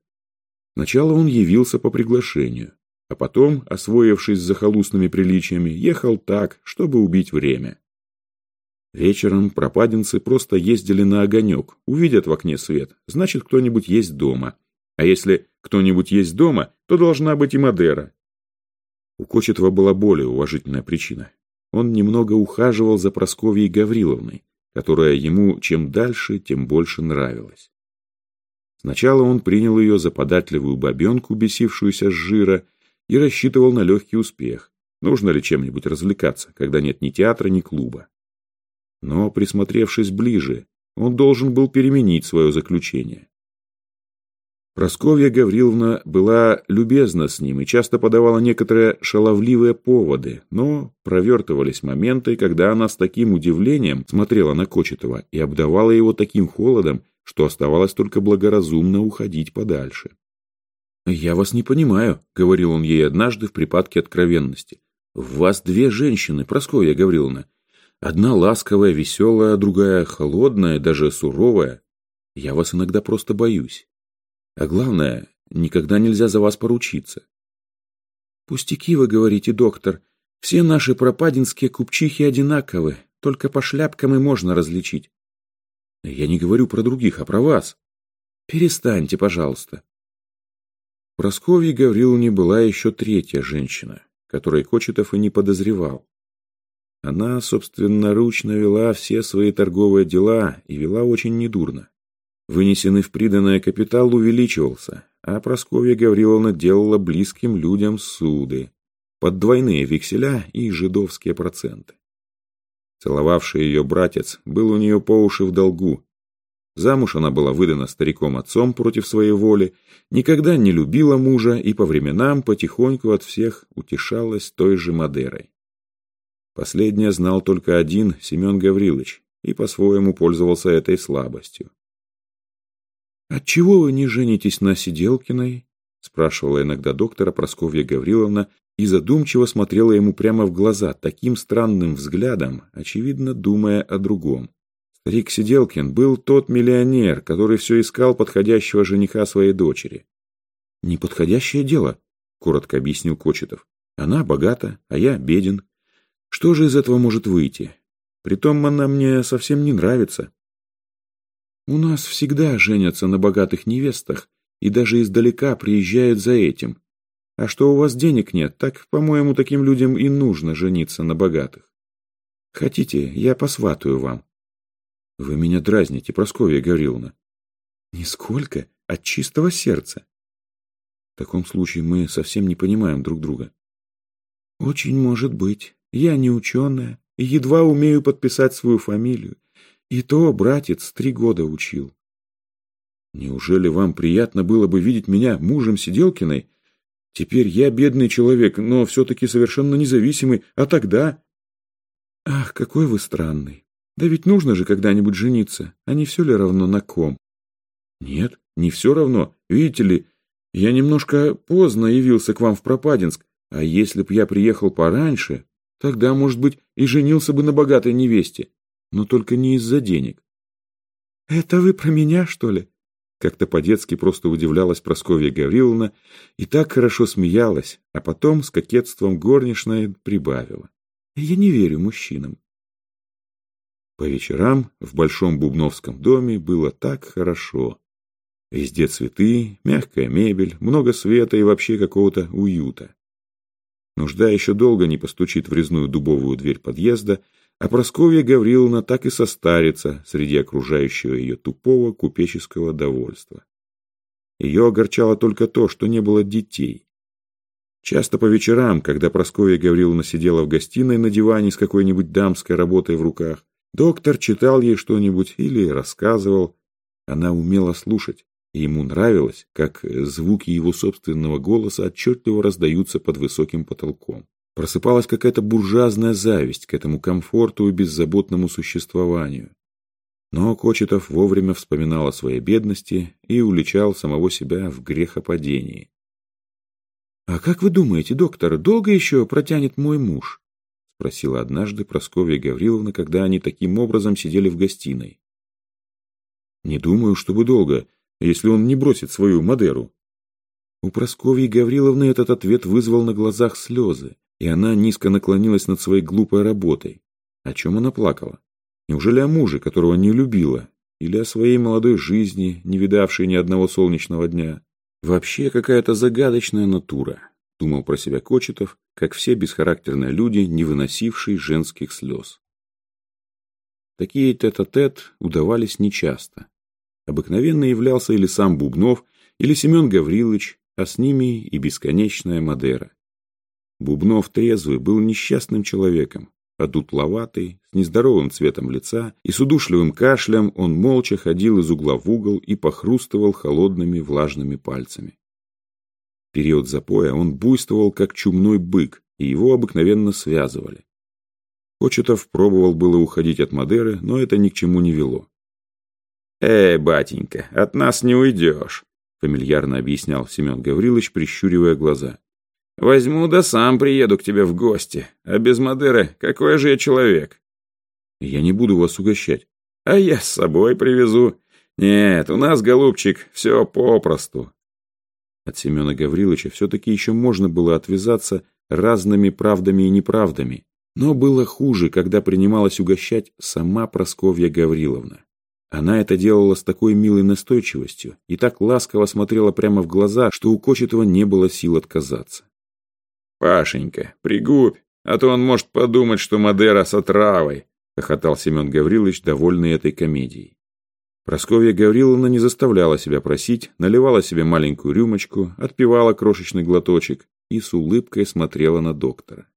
Сначала он явился по приглашению, а потом, освоившись с захолустными приличиями, ехал так, чтобы убить время. Вечером пропаденцы просто ездили на огонек, увидят в окне свет, значит, кто-нибудь есть дома. А если кто-нибудь есть дома, то должна быть и Мадера, у Кочетова была более уважительная причина. Он немного ухаживал за Просковьей Гавриловной, которая ему чем дальше, тем больше нравилась. Сначала он принял ее за податливую бабенку, бесившуюся с жира, и рассчитывал на легкий успех. Нужно ли чем-нибудь развлекаться, когда нет ни театра, ни клуба? Но, присмотревшись ближе, он должен был переменить свое заключение. Просковья Гавриловна была любезна с ним и часто подавала некоторые шаловливые поводы, но провертывались моменты, когда она с таким удивлением смотрела на Кочетова и обдавала его таким холодом, что оставалось только благоразумно уходить подальше. «Я вас не понимаю», — говорил он ей однажды в припадке откровенности. «В вас две женщины, Прасковья Гавриловна. Одна ласковая, веселая, другая холодная, даже суровая. Я вас иногда просто боюсь. А главное, никогда нельзя за вас поручиться. Пустяки вы говорите, доктор. Все наши пропадинские купчихи одинаковы, только по шляпкам и можно различить. Я не говорю про других, а про вас. Перестаньте, пожалуйста. Просковье Гавриловне была еще третья женщина, которой Кочетов и не подозревал. Она собственноручно вела все свои торговые дела и вела очень недурно вынесенный в приданное капитал увеличивался, а Прасковья Гавриловна делала близким людям суды под двойные векселя и жидовские проценты. Целовавший ее братец был у нее по уши в долгу. Замуж она была выдана стариком-отцом против своей воли, никогда не любила мужа и по временам потихоньку от всех утешалась той же Мадерой. Последнее знал только один Семен Гаврилович и по-своему пользовался этой слабостью. «Отчего вы не женитесь на Сиделкиной?» спрашивала иногда доктора Просковья Гавриловна и задумчиво смотрела ему прямо в глаза таким странным взглядом, очевидно, думая о другом. Старик Сиделкин был тот миллионер, который все искал подходящего жениха своей дочери. «Неподходящее дело», — коротко объяснил Кочетов. «Она богата, а я беден. Что же из этого может выйти? Притом она мне совсем не нравится. У нас всегда женятся на богатых невестах и даже издалека приезжают за этим. А что у вас денег нет, так, по-моему, таким людям и нужно жениться на богатых. Хотите, я посватаю вам. Вы меня дразните, Прасковья Гавриловна. Нисколько, от чистого сердца. В таком случае мы совсем не понимаем друг друга. Очень может быть. Я не ученая и едва умею подписать свою фамилию. И то братец три года учил. Неужели вам приятно было бы видеть меня мужем Сиделкиной? Теперь я бедный человек, но все-таки совершенно независимый, а тогда... Ах, какой вы странный. Да ведь нужно же когда-нибудь жениться, а не все ли равно на ком? Нет, не все равно. Видите ли, я немножко поздно явился к вам в Пропадинск, а если б я приехал пораньше, тогда, может быть, и женился бы на богатой невесте но только не из-за денег. «Это вы про меня, что ли?» Как-то по-детски просто удивлялась Прасковья Гавриловна и так хорошо смеялась, а потом с кокетством горничная прибавила. Я не верю мужчинам. По вечерам в большом бубновском доме было так хорошо. Везде цветы, мягкая мебель, много света и вообще какого-то уюта. Нужда еще долго не постучит в резную дубовую дверь подъезда, а Просковья Гавриловна так и состарится среди окружающего ее тупого купеческого довольства. Ее огорчало только то, что не было детей. Часто по вечерам, когда Прасковья Гавриловна сидела в гостиной на диване с какой-нибудь дамской работой в руках, доктор читал ей что-нибудь или рассказывал. Она умела слушать, и ему нравилось, как звуки его собственного голоса отчетливо раздаются под высоким потолком. Просыпалась какая-то буржуазная зависть к этому комфорту и беззаботному существованию. Но Кочетов вовремя вспоминал о своей бедности и уличал самого себя в грехопадении. «А как вы думаете, доктор, долго еще протянет мой муж?» спросила однажды Прасковья Гавриловна, когда они таким образом сидели в гостиной. «Не думаю, чтобы долго, если он не бросит свою Мадеру». У Прасковьи Гавриловны этот ответ вызвал на глазах слезы, и она низко наклонилась над своей глупой работой. О чем она плакала? Неужели о муже, которого не любила? Или о своей молодой жизни, не видавшей ни одного солнечного дня? Вообще какая-то загадочная натура, думал про себя Кочетов, как все бесхарактерные люди, не выносившие женских слез. Такие тет-а-тет -тет удавались нечасто. Обыкновенно являлся или сам Бубнов, или Семен Гаврилович, а с ними и бесконечная Мадера. Бубнов трезвый был несчастным человеком, Одутловатый, с нездоровым цветом лица и с удушливым кашлем, он молча ходил из угла в угол и похрустывал холодными влажными пальцами. В период запоя он буйствовал, как чумной бык, и его обыкновенно связывали. Кочетов пробовал было уходить от Мадеры, но это ни к чему не вело. «Эй, батенька, от нас не уйдешь», — фамильярно объяснял Семен Гаврилович, прищуривая глаза. Возьму да сам приеду к тебе в гости. А без Мадеры какой же я человек? Я не буду вас угощать. А я с собой привезу. Нет, у нас, голубчик, все попросту. От Семена Гавриловича все-таки еще можно было отвязаться разными правдами и неправдами. Но было хуже, когда принималась угощать сама Просковья Гавриловна. Она это делала с такой милой настойчивостью и так ласково смотрела прямо в глаза, что у Кочетова не было сил отказаться. «Пашенька, пригубь, а то он может подумать, что Мадера с отравой», хохотал Семен Гаврилович, довольный этой комедией. Просковья Гавриловна не заставляла себя просить, наливала себе маленькую рюмочку, отпивала крошечный глоточек и с улыбкой смотрела на доктора.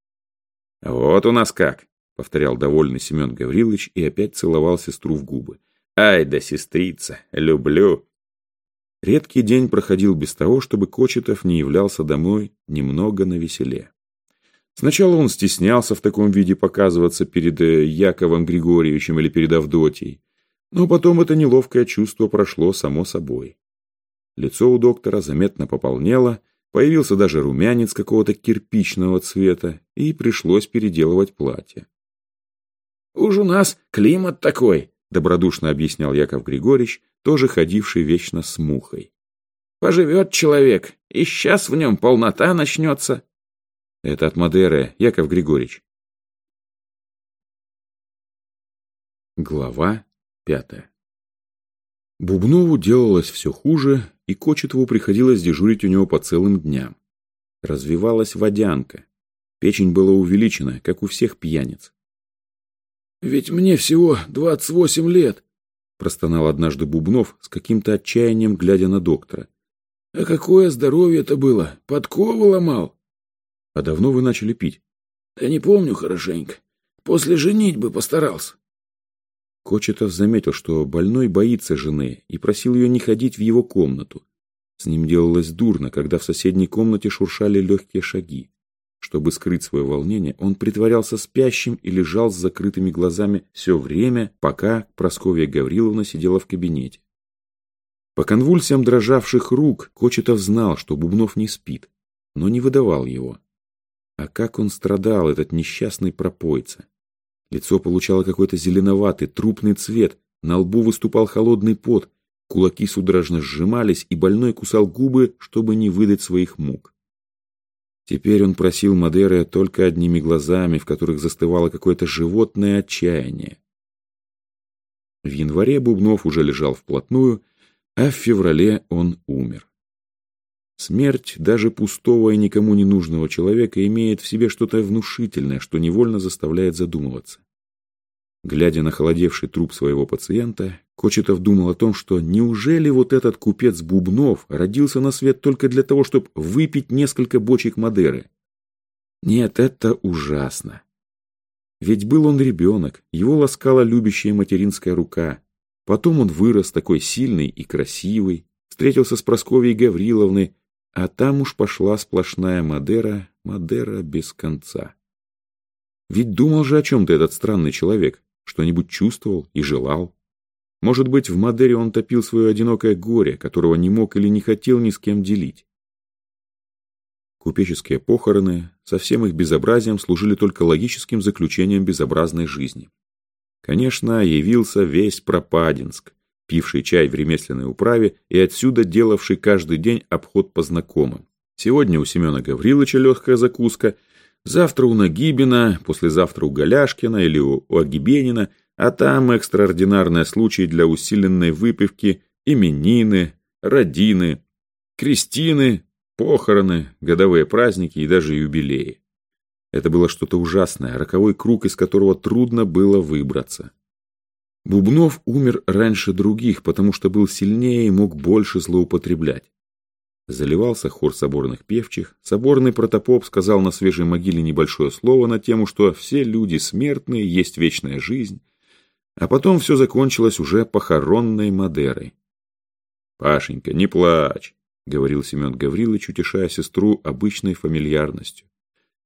«Вот у нас как!» — повторял довольный Семен Гаврилович и опять целовал сестру в губы. «Ай да сестрица, люблю!» Редкий день проходил без того, чтобы Кочетов не являлся домой немного навеселе. Сначала он стеснялся в таком виде показываться перед э, Яковом Григорьевичем или перед Авдотьей, но потом это неловкое чувство прошло само собой. Лицо у доктора заметно пополнело, появился даже румянец какого-то кирпичного цвета, и пришлось переделывать платье. «Уж у нас климат такой», — добродушно объяснял Яков Григорьевич, тоже ходивший вечно с мухой. «Поживет человек, и сейчас в нем полнота начнется». Это от Мадеры, Яков Григорьевич. Глава пятая Бубнову делалось все хуже, и Кочетову приходилось дежурить у него по целым дням. Развивалась водянка. Печень была увеличена, как у всех пьяниц. «Ведь мне всего двадцать восемь лет», простонал однажды Бубнов с каким-то отчаянием, глядя на доктора. «А какое здоровье это было! Подкову ломал!» «А давно вы начали пить?» «Да не помню хорошенько. После женитьбы постарался». Кочетов заметил, что больной боится жены, и просил ее не ходить в его комнату. С ним делалось дурно, когда в соседней комнате шуршали легкие шаги. Чтобы скрыть свое волнение, он притворялся спящим и лежал с закрытыми глазами все время, пока Прасковья Гавриловна сидела в кабинете. По конвульсиям дрожавших рук Кочетов знал, что Бубнов не спит, но не выдавал его. А как он страдал, этот несчастный пропойца. Лицо получало какой-то зеленоватый, трупный цвет, на лбу выступал холодный пот, кулаки судорожно сжимались, и больной кусал губы, чтобы не выдать своих мук. Теперь он просил Мадеры только одними глазами, в которых застывало какое-то животное отчаяние. В январе Бубнов уже лежал вплотную, а в феврале он умер. Смерть даже пустого и никому не нужного человека имеет в себе что-то внушительное, что невольно заставляет задумываться. Глядя на холодевший труп своего пациента, Кочетов думал о том, что неужели вот этот купец Бубнов родился на свет только для того, чтобы выпить несколько бочек Мадеры? Нет, это ужасно. Ведь был он ребенок, его ласкала любящая материнская рука. Потом он вырос такой сильный и красивый, встретился с Прасковьей Гавриловной, а там уж пошла сплошная Мадера, Мадера без конца. Ведь думал же о чем-то этот странный человек, что-нибудь чувствовал и желал. Может быть, в Мадере он топил свое одинокое горе, которого не мог или не хотел ни с кем делить. Купеческие похороны со всем их безобразием служили только логическим заключением безобразной жизни. Конечно, явился весь Пропадинск, пивший чай в ремесленной управе и отсюда делавший каждый день обход по знакомым. Сегодня у Семена Гавриловича легкая закуска, завтра у Нагибина, послезавтра у Голяшкина или у Агибенина, а там экстраординарный случай для усиленной выпивки, именины, родины, крестины, похороны, годовые праздники и даже юбилеи. Это было что-то ужасное, роковой круг, из которого трудно было выбраться. Бубнов умер раньше других, потому что был сильнее и мог больше злоупотреблять. Заливался хор соборных певчих, соборный протопоп сказал на свежей могиле небольшое слово на тему, что все люди смертные, есть вечная жизнь, а потом все закончилось уже похоронной Мадерой. «Пашенька, не плачь», — говорил Семен Гаврилович, утешая сестру обычной фамильярностью.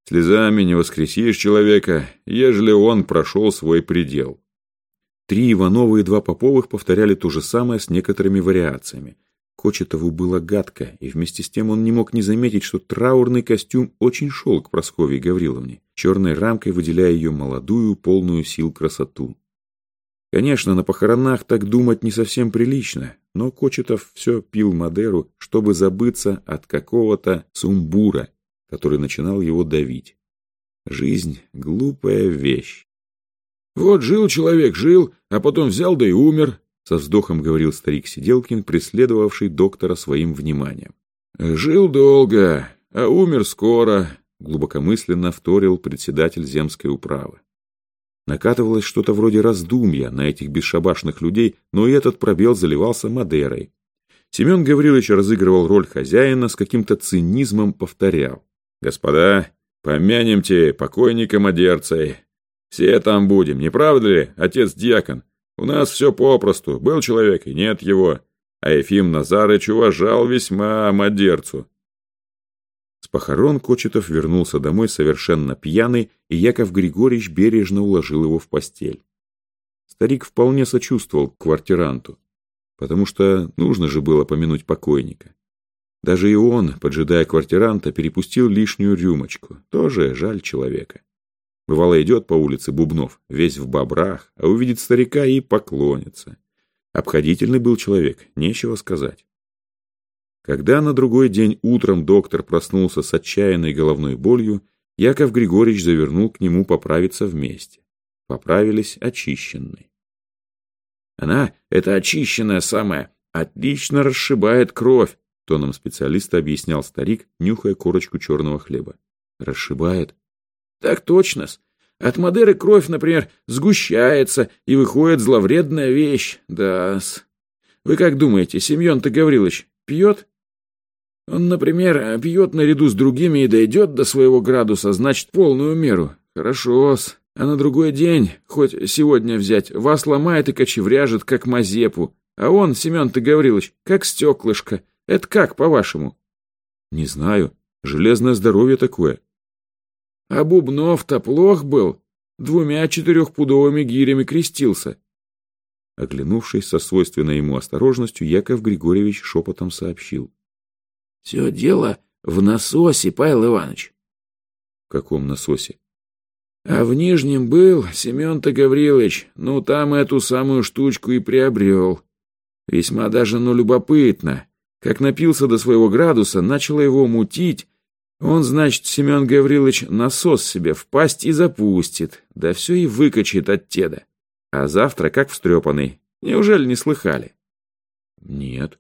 «Слезами не воскресишь человека, ежели он прошел свой предел». Три Иванова и два Поповых повторяли то же самое с некоторыми вариациями. Кочетову было гадко, и вместе с тем он не мог не заметить, что траурный костюм очень шел к Прасковье Гавриловне, черной рамкой выделяя ее молодую, полную сил красоту. Конечно, на похоронах так думать не совсем прилично, но Кочетов все пил Мадеру, чтобы забыться от какого-то сумбура, который начинал его давить. Жизнь — глупая вещь. «Вот жил человек, жил, а потом взял да и умер», со вздохом говорил старик Сиделкин, преследовавший доктора своим вниманием. «Жил долго, а умер скоро», глубокомысленно вторил председатель земской управы. Накатывалось что-то вроде раздумья на этих бесшабашных людей, но и этот пробел заливался Мадерой. Семен Гаврилович разыгрывал роль хозяина, с каким-то цинизмом повторял. «Господа, помянемте покойника Мадерцей, все там будем, не правда ли, отец-диакон? У нас все попросту, был человек и нет его. А Ефим Назарыч уважал весьма Мадерцу. С похорон Кочетов вернулся домой совершенно пьяный, и Яков Григорьевич бережно уложил его в постель. Старик вполне сочувствовал квартиранту, потому что нужно же было помянуть покойника. Даже и он, поджидая квартиранта, перепустил лишнюю рюмочку. Тоже жаль человека. Бывало, идет по улице Бубнов, весь в бобрах, а увидит старика и поклонится. Обходительный был человек, нечего сказать. Когда на другой день утром доктор проснулся с отчаянной головной болью, Яков Григорьевич завернул к нему поправиться вместе. Поправились очищенной. Она, это очищенная самая, отлично расшибает кровь, тоном специалиста объяснял старик, нюхая корочку черного хлеба. Расшибает? Так точно -с. От Мадеры кровь, например, сгущается, и выходит зловредная вещь. да -с. Вы как думаете, Семен-то Гаврилович пьет? Он, например, пьет наряду с другими и дойдет до своего градуса, значит, полную меру. Хорошо-с. А на другой день, хоть сегодня взять, вас ломает и кочевряжет, как мазепу. А он, Семен-то Гаврилович, как стеклышко. Это как, по-вашему? Не знаю. Железное здоровье такое. А Бубнов-то плох был, двумя четырехпудовыми гирями крестился. Оглянувшись со свойственной ему осторожностью, Яков Григорьевич шепотом сообщил. — Все дело в насосе, Павел Иванович. — В каком насосе? — А в Нижнем был Семен-то Гаврилович, ну там эту самую штучку и приобрел. Весьма даже, ну, любопытно. Как напился до своего градуса, начало его мутить, Он, значит, Семен Гаврилович насос себе в пасть и запустит, да все и выкачает от теда. А завтра как встрепанный. Неужели не слыхали? Нет.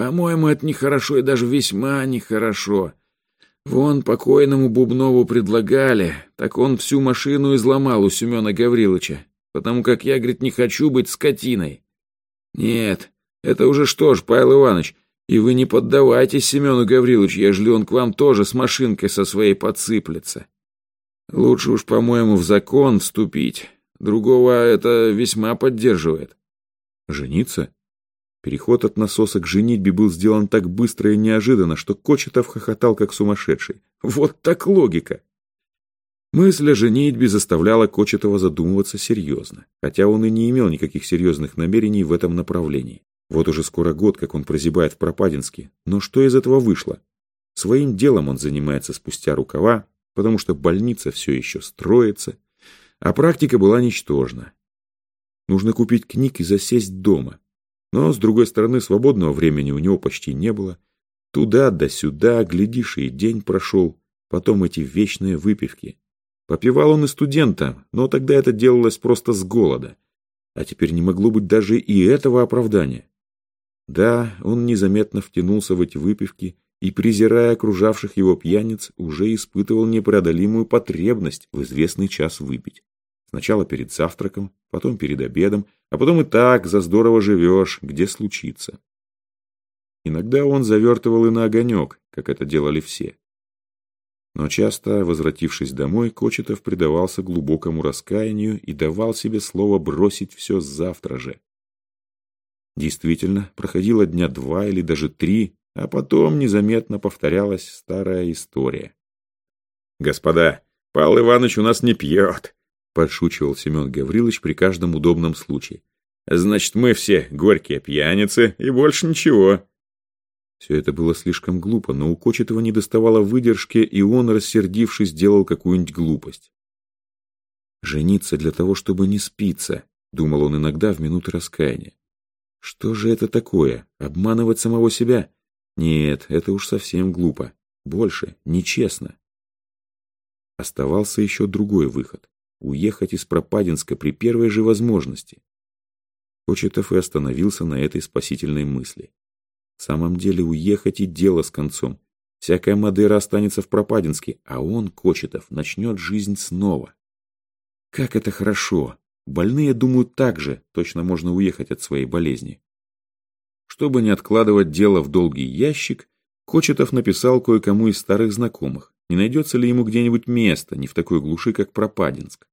По-моему, это нехорошо и даже весьма нехорошо. Вон покойному Бубнову предлагали, так он всю машину изломал у Семена Гавриловича, потому как я, говорит, не хочу быть скотиной. Нет, это уже что ж, Павел Иванович, и вы не поддавайтесь Семену Гавриловичу, ежели он к вам тоже с машинкой со своей подсыплется. Лучше уж, по-моему, в закон вступить. Другого это весьма поддерживает. Жениться? Переход от насоса к женитьбе был сделан так быстро и неожиданно, что Кочетов хохотал как сумасшедший. Вот так логика! Мысль о женитьбе заставляла Кочетова задумываться серьезно, хотя он и не имел никаких серьезных намерений в этом направлении. Вот уже скоро год, как он прозябает в Пропадинске, но что из этого вышло? Своим делом он занимается спустя рукава, потому что больница все еще строится, а практика была ничтожна. Нужно купить книг и засесть дома. Но, с другой стороны, свободного времени у него почти не было. Туда да сюда, глядишь, и день прошел. Потом эти вечные выпивки. Попивал он и студента, но тогда это делалось просто с голода. А теперь не могло быть даже и этого оправдания. Да, он незаметно втянулся в эти выпивки и, презирая окружавших его пьяниц, уже испытывал непреодолимую потребность в известный час выпить. Сначала перед завтраком, потом перед обедом, а потом и так за здорово живешь, где случится. Иногда он завертывал и на огонек, как это делали все. Но часто, возвратившись домой, Кочетов предавался глубокому раскаянию и давал себе слово бросить все завтра же. Действительно, проходило дня два или даже три, а потом незаметно повторялась старая история. «Господа, Павел Иванович у нас не пьет», — подшучивал Семен Гаврилович при каждом удобном случае. «Значит, мы все горькие пьяницы и больше ничего». Все это было слишком глупо, но у Кочетова не доставало выдержки, и он, рассердившись, сделал какую-нибудь глупость. «Жениться для того, чтобы не спиться», — думал он иногда в минуты раскаяния. «Что же это такое? Обманывать самого себя? Нет, это уж совсем глупо. Больше, нечестно». Оставался еще другой выход — уехать из Пропадинска при первой же возможности. Кочетов и остановился на этой спасительной мысли. В самом деле уехать и дело с концом. Всякая Мадера останется в Пропадинске, а он, Кочетов, начнет жизнь снова. Как это хорошо! Больные думают так же, точно можно уехать от своей болезни. Чтобы не откладывать дело в долгий ящик, Кочетов написал кое-кому из старых знакомых, не найдется ли ему где-нибудь место, не в такой глуши, как Пропадинск.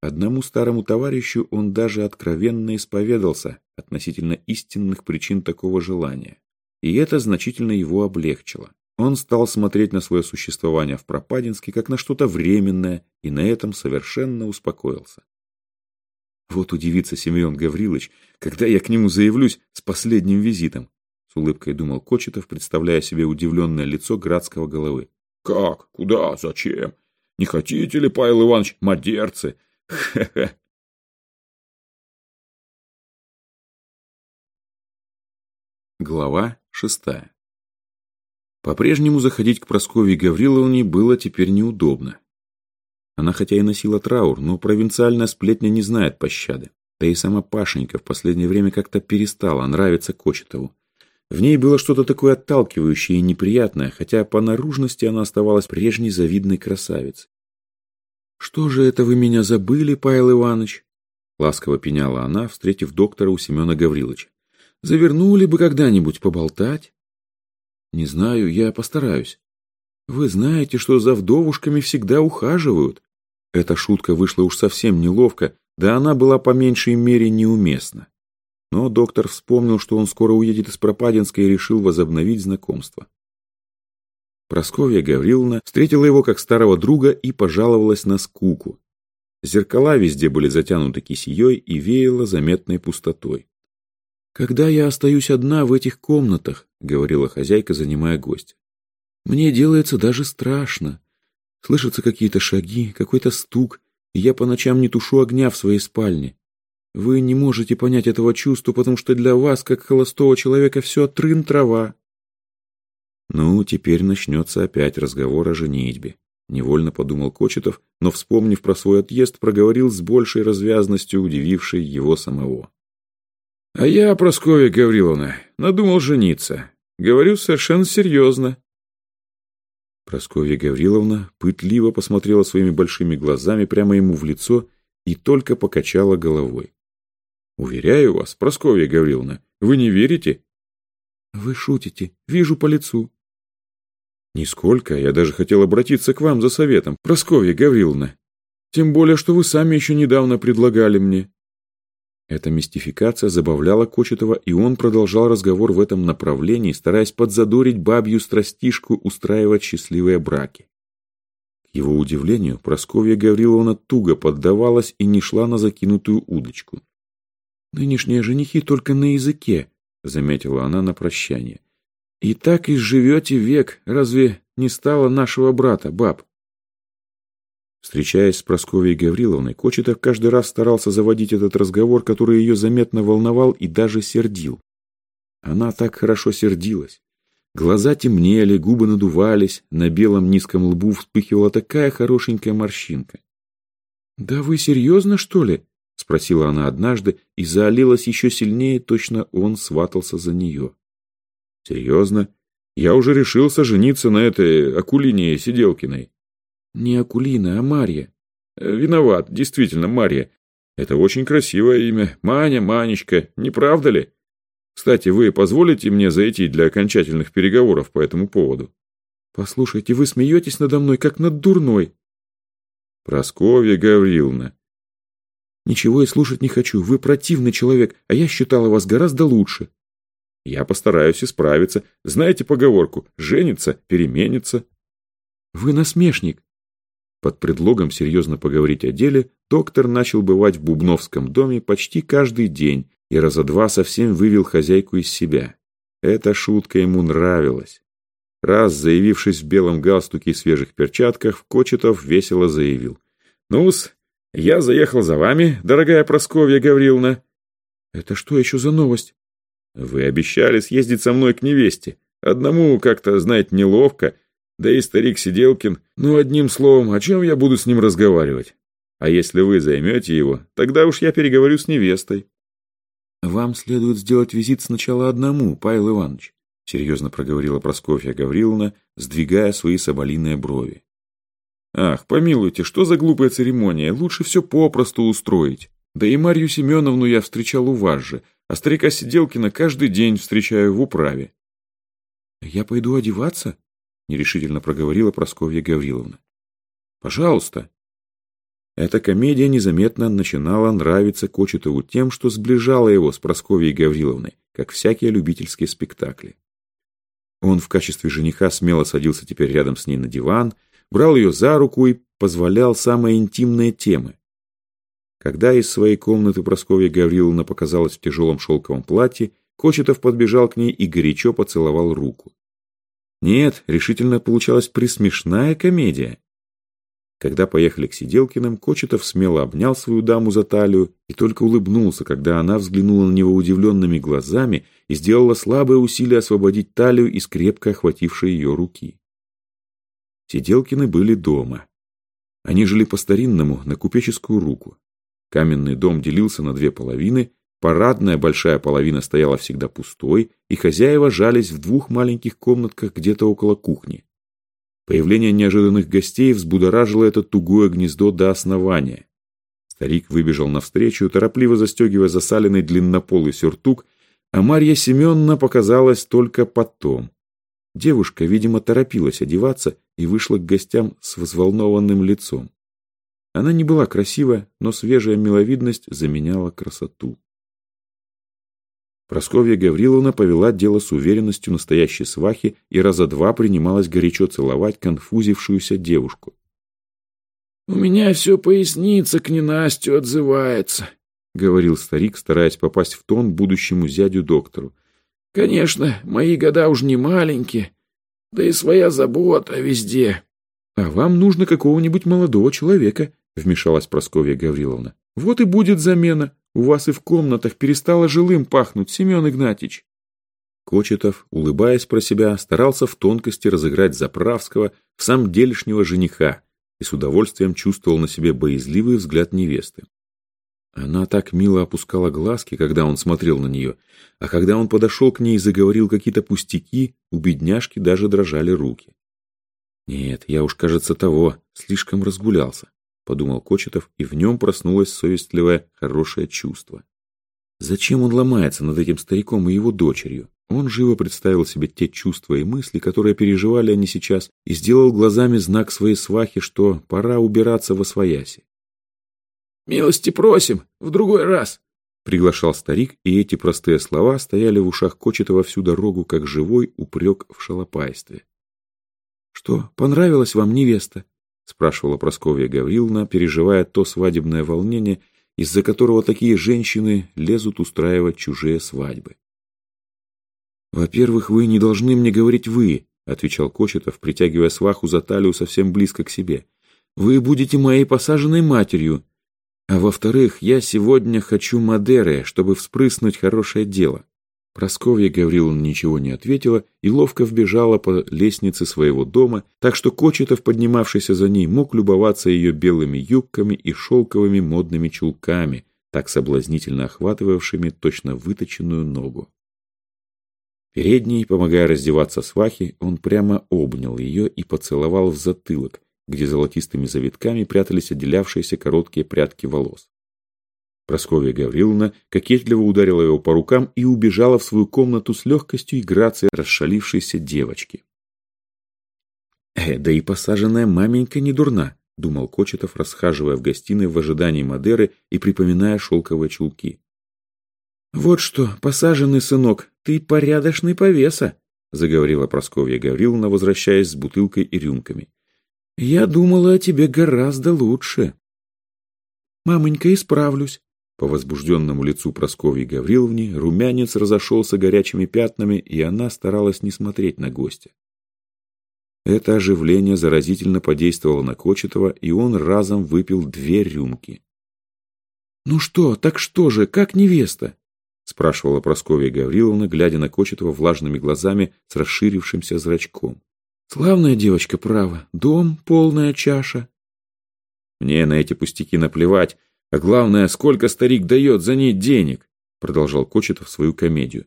Одному старому товарищу он даже откровенно исповедался относительно истинных причин такого желания и это значительно его облегчило. Он стал смотреть на свое существование в Пропадинске как на что-то временное и на этом совершенно успокоился. Вот удивится Семен Гаврилович, когда я к нему заявлюсь с последним визитом, с улыбкой думал Кочетов, представляя себе удивленное лицо Градского головы. Как? Куда? Зачем? Не хотите ли, Павел Иванович, мадерцы? Хе-хе. Глава шестая. По-прежнему заходить к Прасковье Гавриловне было теперь неудобно. Она хотя и носила траур, но провинциальная сплетня не знает пощады. Да и сама Пашенька в последнее время как-то перестала нравиться Кочетову. В ней было что-то такое отталкивающее и неприятное, хотя по наружности она оставалась прежней завидной красавицей. «Что же это вы меня забыли, Павел Иванович?» Ласково пеняла она, встретив доктора у Семена Гавриловича. Завернули бы когда-нибудь поболтать. Не знаю, я постараюсь. Вы знаете, что за вдовушками всегда ухаживают. Эта шутка вышла уж совсем неловко, да она была по меньшей мере неуместна. Но доктор вспомнил, что он скоро уедет из Пропадинска и решил возобновить знакомство. Просковья Гавриловна встретила его как старого друга и пожаловалась на скуку. Зеркала везде были затянуты кисеей и веяло заметной пустотой. «Когда я остаюсь одна в этих комнатах», — говорила хозяйка, занимая гость, — «мне делается даже страшно. Слышатся какие-то шаги, какой-то стук, и я по ночам не тушу огня в своей спальне. Вы не можете понять этого чувства, потому что для вас, как холостого человека, все трын трава». Ну, теперь начнется опять разговор о женитьбе. Невольно подумал Кочетов, но, вспомнив про свой отъезд, проговорил с большей развязностью, удивившей его самого. «А я, Прасковья Гавриловна, надумал жениться. Говорю совершенно серьезно». Прасковья Гавриловна пытливо посмотрела своими большими глазами прямо ему в лицо и только покачала головой. «Уверяю вас, Прасковья Гавриловна, вы не верите?» «Вы шутите, вижу по лицу», «Нисколько. Я даже хотел обратиться к вам за советом, Прасковья Гавриловна. Тем более, что вы сами еще недавно предлагали мне». Эта мистификация забавляла Кочетова, и он продолжал разговор в этом направлении, стараясь подзадорить бабью страстишку устраивать счастливые браки. К его удивлению, Прасковья Гавриловна туго поддавалась и не шла на закинутую удочку. «Нынешние женихи только на языке», — заметила она на прощание. И так и живете век, разве не стало нашего брата, баб? Встречаясь с Прасковьей Гавриловной, Кочетов каждый раз старался заводить этот разговор, который ее заметно волновал и даже сердил. Она так хорошо сердилась. Глаза темнели, губы надувались, на белом низком лбу вспыхивала такая хорошенькая морщинка. «Да вы серьезно, что ли?» — спросила она однажды и залилась еще сильнее, точно он сватался за нее. Серьезно? Я уже решился жениться на этой Акулине Сиделкиной. Не Акулина, а Марья. Э, виноват, действительно, Марья. Это очень красивое имя. Маня, Манечка, не правда ли? Кстати, вы позволите мне зайти для окончательных переговоров по этому поводу? Послушайте, вы смеетесь надо мной, как над дурной. Просковья Гавриловна. Ничего я слушать не хочу. Вы противный человек, а я считала вас гораздо лучше. Я постараюсь исправиться. Знаете поговорку «женится, переменится». Вы насмешник. Под предлогом серьезно поговорить о деле, доктор начал бывать в Бубновском доме почти каждый день и раза два совсем вывел хозяйку из себя. Эта шутка ему нравилась. Раз, заявившись в белом галстуке и свежих перчатках, Кочетов весело заявил. «Ну-с, я заехал за вами, дорогая Просковья Гавриловна». «Это что еще за новость?» Вы обещали съездить со мной к невесте. Одному как-то, знаете, неловко. Да и старик Сиделкин. Ну, одним словом, о чем я буду с ним разговаривать? А если вы займете его, тогда уж я переговорю с невестой. Вам следует сделать визит сначала одному, Павел Иванович, серьезно проговорила Просковья Гавриловна, сдвигая свои соболиные брови. Ах, помилуйте, что за глупая церемония? Лучше все попросту устроить. Да и Марью Семеновну я встречал у вас же, а старика Сиделкина каждый день встречаю в управе. «Я пойду одеваться?» — нерешительно проговорила Прасковья Гавриловна. «Пожалуйста». Эта комедия незаметно начинала нравиться Кочетову тем, что сближала его с Прасковьей Гавриловной, как всякие любительские спектакли. Он в качестве жениха смело садился теперь рядом с ней на диван, брал ее за руку и позволял самые интимные темы. Когда из своей комнаты Прасковья Гавриловна показалась в тяжелом шелковом платье, Кочетов подбежал к ней и горячо поцеловал руку. Нет, решительно получалась присмешная комедия. Когда поехали к Сиделкиным, Кочетов смело обнял свою даму за талию и только улыбнулся, когда она взглянула на него удивленными глазами и сделала слабое усилие освободить талию из крепко охватившей ее руки. Сиделкины были дома. Они жили по-старинному, на купеческую руку. Каменный дом делился на две половины, парадная большая половина стояла всегда пустой, и хозяева жались в двух маленьких комнатках где-то около кухни. Появление неожиданных гостей взбудоражило это тугое гнездо до основания. Старик выбежал навстречу, торопливо застегивая засаленный длиннополый сюртук, а Марья Семеновна показалась только потом. Девушка, видимо, торопилась одеваться и вышла к гостям с взволнованным лицом. Она не была красива, но свежая миловидность заменяла красоту. Просковья Гавриловна повела дело с уверенностью настоящей свахи и раза два принималась горячо целовать конфузившуюся девушку. «У меня все поясница к ненастью отзывается», — говорил старик, стараясь попасть в тон будущему зядю-доктору. «Конечно, мои года уж не маленькие, да и своя забота везде». «А вам нужно какого-нибудь молодого человека, вмешалась Просковья Гавриловна. Вот и будет замена. У вас и в комнатах перестало жилым пахнуть, Семен Игнатьич. Кочетов, улыбаясь про себя, старался в тонкости разыграть Заправского в самом делешнего жениха и с удовольствием чувствовал на себе боязливый взгляд невесты. Она так мило опускала глазки, когда он смотрел на нее, а когда он подошел к ней и заговорил какие-то пустяки, у бедняжки даже дрожали руки. «Нет, я уж, кажется, того, слишком разгулялся», — подумал Кочетов, и в нем проснулось совестливое, хорошее чувство. Зачем он ломается над этим стариком и его дочерью? Он живо представил себе те чувства и мысли, которые переживали они сейчас, и сделал глазами знак своей свахи, что пора убираться во свояси. «Милости просим, в другой раз!» Приглашал старик, и эти простые слова стояли в ушах Кочетова всю дорогу, как живой упрек в шалопайстве. «Что, понравилась вам невеста?» спрашивала Прасковья Гавриловна, переживая то свадебное волнение, из-за которого такие женщины лезут устраивать чужие свадьбы. «Во-первых, вы не должны мне говорить «вы», — отвечал Кочетов, притягивая сваху за талию совсем близко к себе. «Вы будете моей посаженной матерью. А во-вторых, я сегодня хочу Мадеры, чтобы вспрыснуть хорошее дело». Просковья Гавриловна ничего не ответила и ловко вбежала по лестнице своего дома, так что Кочетов, поднимавшийся за ней, мог любоваться ее белыми юбками и шелковыми модными чулками, так соблазнительно охватывавшими точно выточенную ногу. Передней, помогая раздеваться свахи, он прямо обнял ее и поцеловал в затылок, где золотистыми завитками прятались отделявшиеся короткие прядки волос. Прасковья Гавриловна кокетливо ударила его по рукам и убежала в свою комнату с легкостью и грацией расшалившейся девочки. «Э, да и посаженная маменька не дурна», — думал Кочетов, расхаживая в гостиной в ожидании Мадеры и припоминая шелковые чулки. «Вот что, посаженный сынок, ты порядочный повеса», — заговорила Прасковья Гавриловна, возвращаясь с бутылкой и рюмками. «Я думала о тебе гораздо лучше». «Мамонька, исправлюсь». По возбужденному лицу Прасковьи Гавриловне румянец разошелся горячими пятнами, и она старалась не смотреть на гостя. Это оживление заразительно подействовало на Кочетова, и он разом выпил две рюмки. «Ну что, так что же, как невеста?» спрашивала Прасковья Гавриловна, глядя на Кочетова влажными глазами с расширившимся зрачком. «Славная девочка, право. Дом, полная чаша». «Мне на эти пустяки наплевать, а главное, сколько старик дает за ней денег», продолжал Кочетов свою комедию.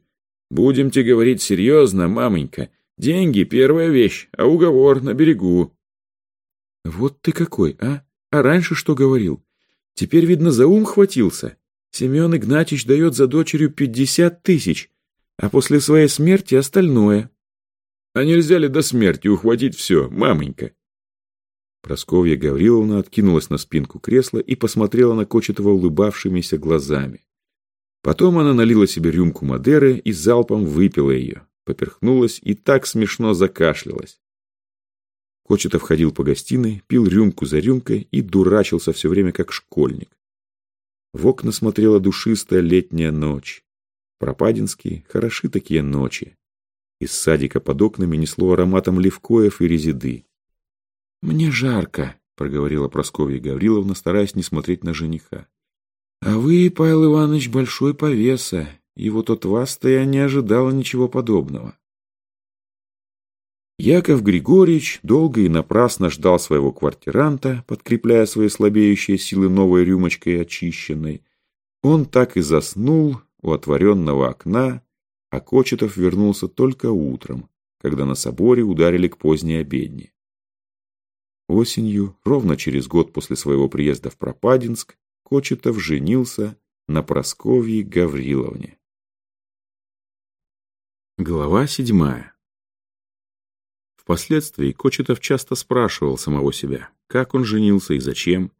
«Будемте говорить серьезно, маменька. Деньги — первая вещь, а уговор на берегу». «Вот ты какой, а? А раньше что говорил? Теперь, видно, за ум хватился. Семен Игнатьич дает за дочерью пятьдесят тысяч, а после своей смерти остальное. А нельзя ли до смерти ухватить все, маменька? Просковья Гавриловна откинулась на спинку кресла и посмотрела на Кочетова улыбавшимися глазами. Потом она налила себе рюмку Мадеры и залпом выпила ее, поперхнулась и так смешно закашлялась. Кочетов ходил по гостиной, пил рюмку за рюмкой и дурачился все время как школьник. В окна смотрела душистая летняя ночь. Пропадинские хороши такие ночи. Из садика под окнами несло ароматом левкоев и резиды. «Мне жарко», — проговорила Прасковья Гавриловна, стараясь не смотреть на жениха. «А вы, Павел Иванович, большой повеса, и вот от вас-то я не ожидала ничего подобного». Яков Григорьевич долго и напрасно ждал своего квартиранта, подкрепляя свои слабеющие силы новой рюмочкой очищенной. Он так и заснул у отворенного окна, а Кочетов вернулся только утром, когда на соборе ударили к поздней обедне. Осенью, ровно через год после своего приезда в Пропадинск, Кочетов женился на Просковье Гавриловне. Глава седьмая Впоследствии Кочетов часто спрашивал самого себя, как он женился и зачем.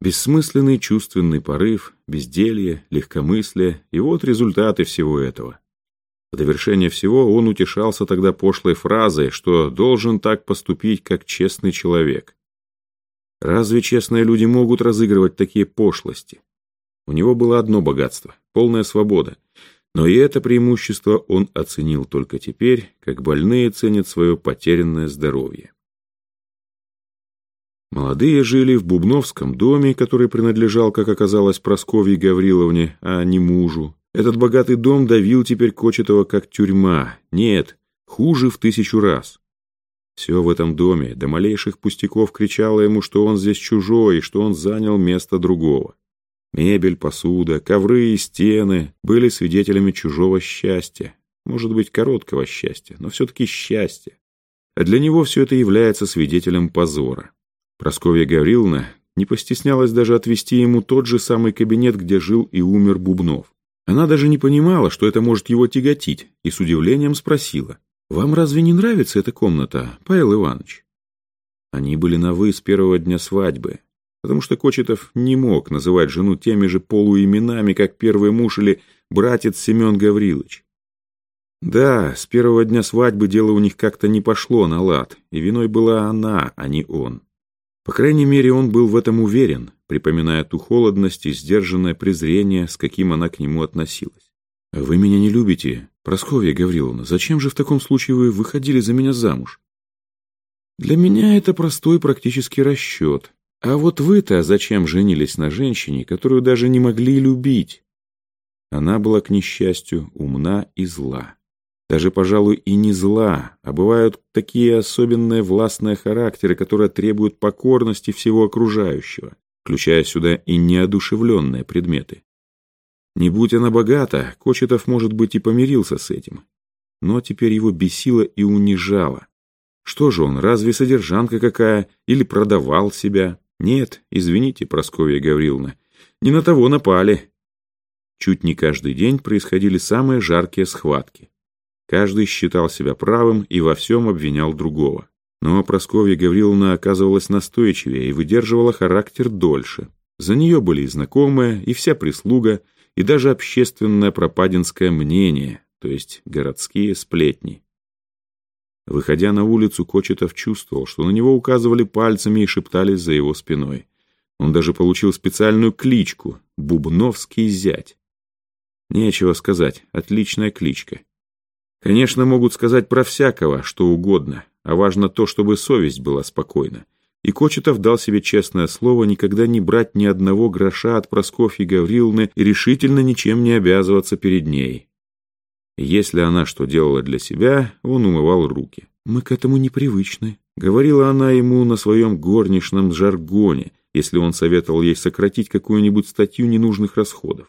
Бессмысленный чувственный порыв, безделье, легкомыслие и вот результаты всего этого. В довершение всего он утешался тогда пошлой фразой, что должен так поступить, как честный человек. Разве честные люди могут разыгрывать такие пошлости? У него было одно богатство – полная свобода – но и это преимущество он оценил только теперь, как больные ценят свое потерянное здоровье. Молодые жили в Бубновском доме, который принадлежал, как оказалось, Прасковье Гавриловне, а не мужу. Этот богатый дом давил теперь Кочетова как тюрьма. Нет, хуже в тысячу раз. Все в этом доме до малейших пустяков кричало ему, что он здесь чужой и что он занял место другого. Мебель, посуда, ковры и стены были свидетелями чужого счастья. Может быть, короткого счастья, но все-таки счастья. А для него все это является свидетелем позора. Просковья Гавриловна не постеснялась даже отвести ему тот же самый кабинет, где жил и умер Бубнов. Она даже не понимала, что это может его тяготить, и с удивлением спросила, «Вам разве не нравится эта комната, Павел Иванович?» Они были на «вы» с первого дня свадьбы, потому что Кочетов не мог называть жену теми же полуименами, как первый муж или братец Семен Гаврилович. Да, с первого дня свадьбы дело у них как-то не пошло на лад, и виной была она, а не он. По крайней мере, он был в этом уверен, припоминая ту холодность и сдержанное презрение, с каким она к нему относилась. «Вы меня не любите, Прасковья Гавриловна. Зачем же в таком случае вы выходили за меня замуж?» «Для меня это простой практический расчет. А вот вы-то зачем женились на женщине, которую даже не могли любить?» Она была, к несчастью, умна и зла даже, пожалуй, и не зла, а бывают такие особенные властные характеры, которые требуют покорности всего окружающего, включая сюда и неодушевленные предметы. Не будь она богата, Кочетов, может быть, и помирился с этим. Но теперь его бесило и унижало. Что же он, разве содержанка какая, или продавал себя? Нет, извините, Прасковья Гавриловна, не на того напали. Чуть не каждый день происходили самые жаркие схватки. Каждый считал себя правым и во всем обвинял другого. Но Прасковья Гавриловна оказывалась настойчивее и выдерживала характер дольше. За нее были и знакомые, и вся прислуга, и даже общественное пропадинское мнение, то есть городские сплетни. Выходя на улицу, Кочетов чувствовал, что на него указывали пальцами и шептались за его спиной. Он даже получил специальную кличку — Бубновский зять. Нечего сказать, отличная кличка. Конечно, могут сказать про всякого, что угодно, а важно то, чтобы совесть была спокойна. И Кочетов дал себе честное слово никогда не брать ни одного гроша от Просковьи Гавриловны и решительно ничем не обязываться перед ней. Если она что делала для себя, он умывал руки. «Мы к этому непривычны», — говорила она ему на своем горничном жаргоне, если он советовал ей сократить какую-нибудь статью ненужных расходов.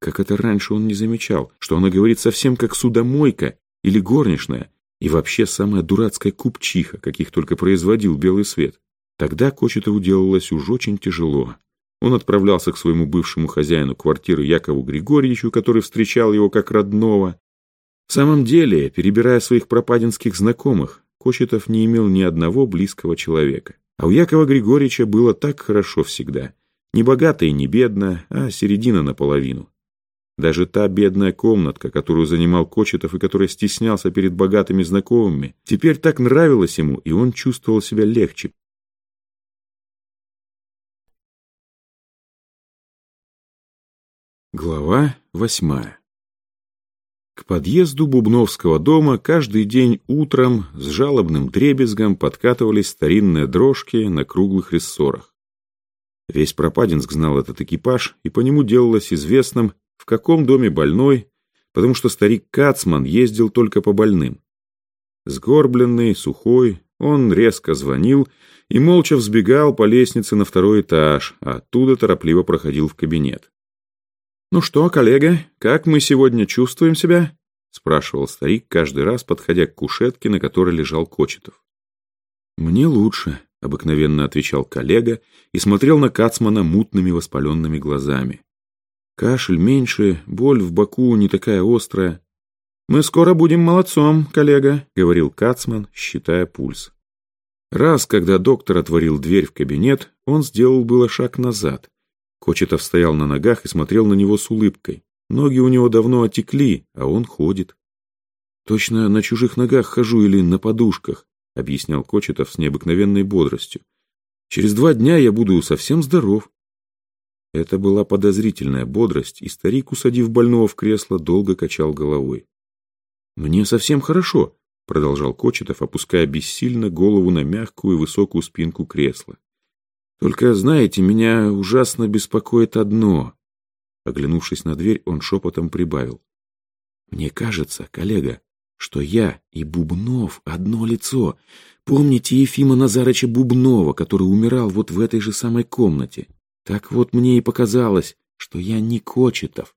Как это раньше он не замечал, что она говорит совсем как судомойка или горничная, и вообще самая дурацкая купчиха, каких только производил белый свет. Тогда Кочетову делалось уж очень тяжело. Он отправлялся к своему бывшему хозяину квартиры Якову Григорьевичу, который встречал его как родного. В самом деле, перебирая своих пропадинских знакомых, Кочетов не имел ни одного близкого человека. А у Якова Григорьевича было так хорошо всегда. Не богато и не бедно, а середина наполовину. Даже та бедная комнатка, которую занимал Кочетов и которая стеснялся перед богатыми знакомыми, теперь так нравилась ему, и он чувствовал себя легче. Глава восьмая К подъезду Бубновского дома каждый день утром с жалобным дребезгом подкатывались старинные дрожки на круглых рессорах. Весь Пропадинск знал этот экипаж, и по нему делалось известным, в каком доме больной, потому что старик Кацман ездил только по больным. Сгорбленный, сухой, он резко звонил и молча взбегал по лестнице на второй этаж, а оттуда торопливо проходил в кабинет. «Ну что, коллега, как мы сегодня чувствуем себя?» — спрашивал старик, каждый раз подходя к кушетке, на которой лежал Кочетов. «Мне лучше», — обыкновенно отвечал коллега и смотрел на Кацмана мутными воспаленными глазами. Кашель меньше, боль в боку не такая острая. «Мы скоро будем молодцом, коллега», — говорил Кацман, считая пульс. Раз, когда доктор отворил дверь в кабинет, он сделал было шаг назад. Кочетов стоял на ногах и смотрел на него с улыбкой. Ноги у него давно отекли, а он ходит. «Точно на чужих ногах хожу или на подушках», — объяснял Кочетов с необыкновенной бодростью. «Через два дня я буду совсем здоров». Это была подозрительная бодрость, и старик, усадив больного в кресло, долго качал головой. «Мне совсем хорошо», — продолжал Кочетов, опуская бессильно голову на мягкую и высокую спинку кресла. «Только, знаете, меня ужасно беспокоит одно. Оглянувшись на дверь, он шепотом прибавил. «Мне кажется, коллега, что я и Бубнов одно лицо. Помните Ефима Назарыча Бубнова, который умирал вот в этой же самой комнате? Так вот мне и показалось, что я не Кочетов,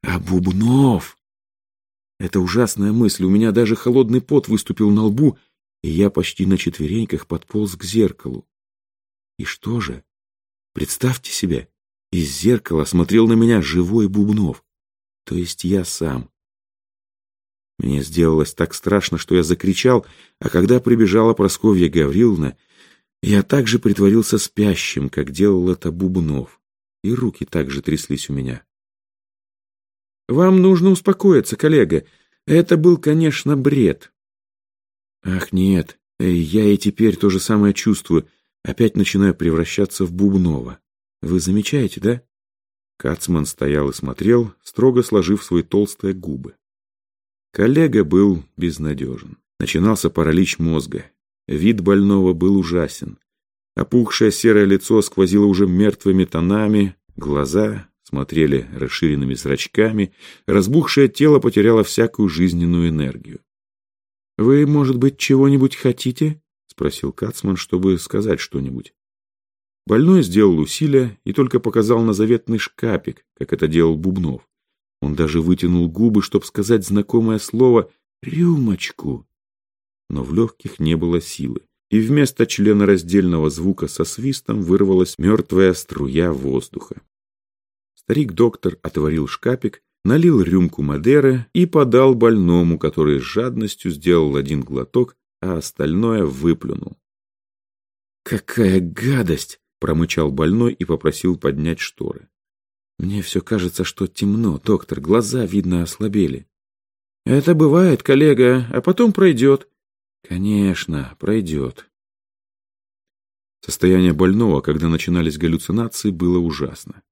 а Бубнов. Это ужасная мысль, у меня даже холодный пот выступил на лбу, и я почти на четвереньках подполз к зеркалу. И что же? Представьте себе, из зеркала смотрел на меня живой Бубнов, то есть я сам. Мне сделалось так страшно, что я закричал, а когда прибежала Просковья Гавриловна, я также притворился спящим, как делал это Бубнов, и руки также тряслись у меня. «Вам нужно успокоиться, коллега. Это был, конечно, бред». «Ах, нет, я и теперь то же самое чувствую. Опять начинаю превращаться в Бубнова. Вы замечаете, да?» Кацман стоял и смотрел, строго сложив свои толстые губы. Коллега был безнадежен. Начинался паралич мозга. Вид больного был ужасен. Опухшее серое лицо сквозило уже мертвыми тонами, глаза смотрели расширенными зрачками, разбухшее тело потеряло всякую жизненную энергию. «Вы, может быть, чего-нибудь хотите?» — спросил Кацман, чтобы сказать что-нибудь. Больной сделал усилие и только показал на заветный шкапик, как это делал Бубнов. Он даже вытянул губы, чтобы сказать знакомое слово «рюмочку». Но в легких не было силы, и вместо членораздельного звука со свистом вырвалась мертвая струя воздуха. Старик-доктор отворил шкапик, налил рюмку Мадеры и подал больному, который с жадностью сделал один глоток, а остальное выплюнул. «Какая гадость!» — промычал больной и попросил поднять шторы. Мне все кажется, что темно, доктор, глаза, видно, ослабели. Это бывает, коллега, а потом пройдет. Конечно, пройдет. Состояние больного, когда начинались галлюцинации, было ужасно.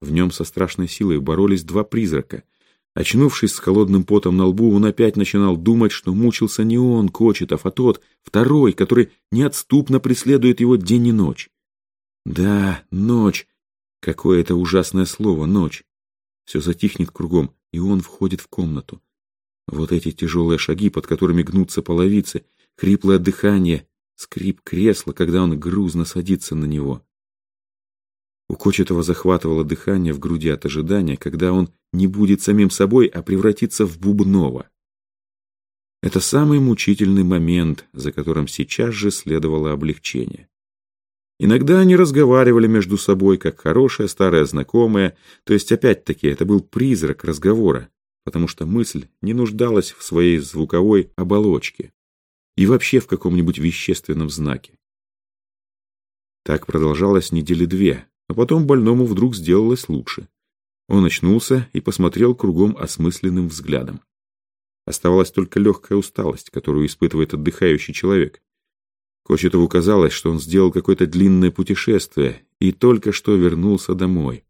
В нем со страшной силой боролись два призрака. Очнувшись с холодным потом на лбу, он опять начинал думать, что мучился не он, Кочетов, а тот, второй, который неотступно преследует его день и ночь. Да, ночь, Какое это ужасное слово «ночь». Все затихнет кругом, и он входит в комнату. Вот эти тяжелые шаги, под которыми гнутся половицы, хриплое дыхание, скрип кресла, когда он грузно садится на него. У Кочетова захватывало дыхание в груди от ожидания, когда он не будет самим собой, а превратится в Бубнова. Это самый мучительный момент, за которым сейчас же следовало облегчение. Иногда они разговаривали между собой, как хорошая старая знакомая, то есть опять-таки это был призрак разговора, потому что мысль не нуждалась в своей звуковой оболочке и вообще в каком-нибудь вещественном знаке. Так продолжалось недели две, а потом больному вдруг сделалось лучше. Он очнулся и посмотрел кругом осмысленным взглядом. Оставалась только легкая усталость, которую испытывает отдыхающий человек. Кочетову казалось, что он сделал какое-то длинное путешествие и только что вернулся домой.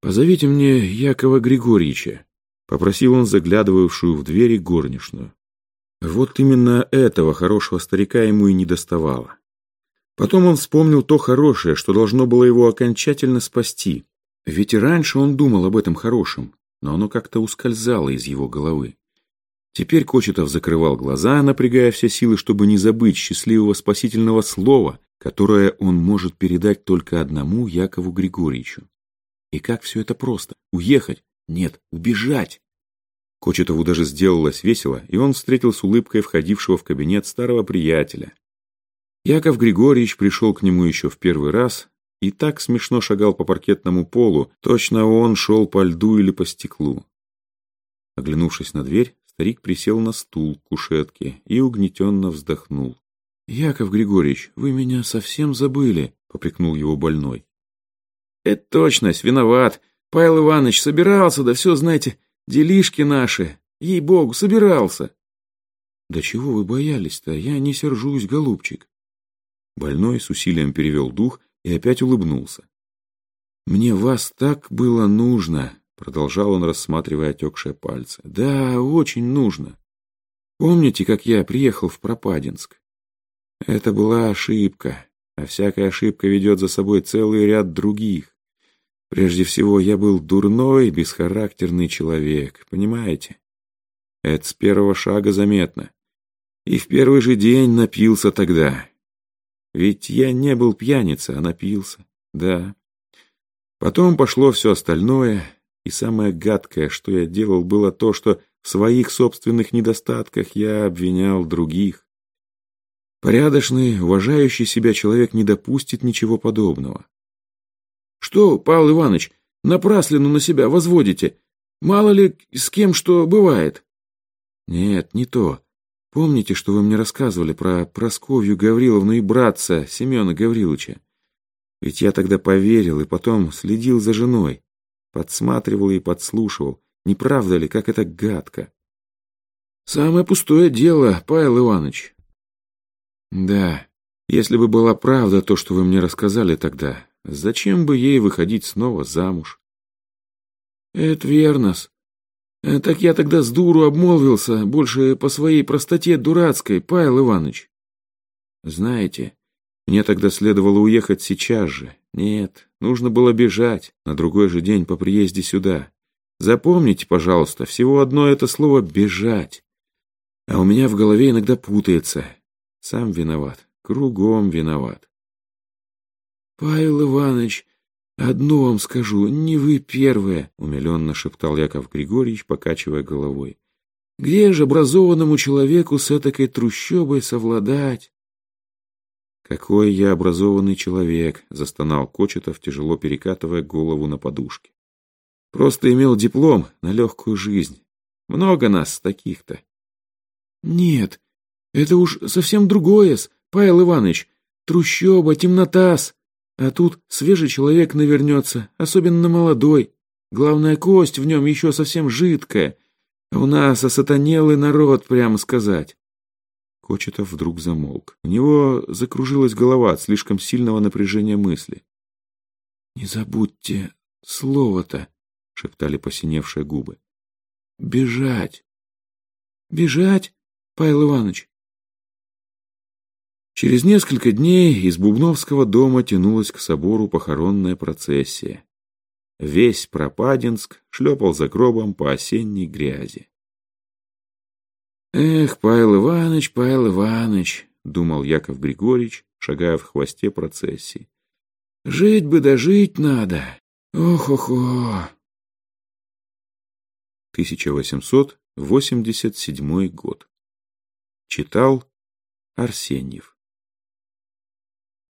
«Позовите мне Якова Григорьевича», — попросил он заглядывавшую в двери горничную. Вот именно этого хорошего старика ему и не доставало. Потом он вспомнил то хорошее, что должно было его окончательно спасти. Ведь раньше он думал об этом хорошем, но оно как-то ускользало из его головы. Теперь Кочетов закрывал глаза, напрягая все силы, чтобы не забыть счастливого спасительного слова, которое он может передать только одному Якову Григорьевичу. И как все это просто? Уехать? Нет, убежать. Кочетову даже сделалось весело, и он встретил с улыбкой входившего в кабинет старого приятеля. Яков Григорьевич пришел к нему еще в первый раз и так смешно шагал по паркетному полу, точно он шел по льду или по стеклу. Оглянувшись на дверь, Старик присел на стул к кушетке и угнетенно вздохнул. «Яков Григорьевич, вы меня совсем забыли», — попрекнул его больной. «Это точность, виноват. Павел Иванович собирался, да все, знаете, делишки наши. Ей-богу, собирался». «Да чего вы боялись-то? Я не сержусь, голубчик». Больной с усилием перевел дух и опять улыбнулся. «Мне вас так было нужно. Продолжал он, рассматривая отекшие пальцы. «Да, очень нужно. Помните, как я приехал в Пропадинск? Это была ошибка, а всякая ошибка ведет за собой целый ряд других. Прежде всего, я был дурной, бесхарактерный человек, понимаете? Это с первого шага заметно. И в первый же день напился тогда. Ведь я не был пьяница, а напился, да. Потом пошло все остальное, и самое гадкое, что я делал, было то, что в своих собственных недостатках я обвинял других. Порядочный, уважающий себя человек не допустит ничего подобного. Что, Павел Иванович, напраслину на себя возводите? Мало ли с кем что бывает? Нет, не то. Помните, что вы мне рассказывали про Просковью Гавриловну и братца Семена Гавриловича? Ведь я тогда поверил и потом следил за женой. Подсматривал и подслушивал. Не правда ли, как это гадко? Самое пустое дело, Павел Иванович. Да, если бы была правда то, что вы мне рассказали тогда, зачем бы ей выходить снова замуж? Это верно-с. Э, так я тогда с дуру обмолвился, больше по своей простоте дурацкой, Павел Иванович. Знаете, мне тогда следовало уехать сейчас же. Нет, нужно было бежать на другой же день по приезде сюда. Запомните, пожалуйста, всего одно это слово «бежать». А у меня в голове иногда путается. Сам виноват, кругом виноват. Павел Иванович, одно вам скажу, не вы первые, умиленно шептал Яков Григорьевич, покачивая головой. Где же образованному человеку с этакой трущобой совладать? «Какой я образованный человек!» — застонал Кочетов, тяжело перекатывая голову на подушке. «Просто имел диплом на легкую жизнь. Много нас таких-то». «Нет, это уж совсем другое-с, Павел Иванович. Трущоба, темнотас. А тут свежий человек навернется, особенно молодой. Главная кость в нем еще совсем жидкая. У нас осатанелый народ, прямо сказать». Кочетов вдруг замолк. У него закружилась голова от слишком сильного напряжения мысли. «Не забудьте слово-то», — шептали посиневшие губы. «Бежать! Бежать, Павел Иванович!» Через несколько дней из Бубновского дома тянулась к собору похоронная процессия. Весь Пропадинск шлепал за гробом по осенней грязи. «Эх, Павел Иванович, Павел Иванович!» — думал Яков Григорьевич, шагая в хвосте процессии. «Жить бы да жить надо! Ох-охо!» 1887 год. Читал Арсеньев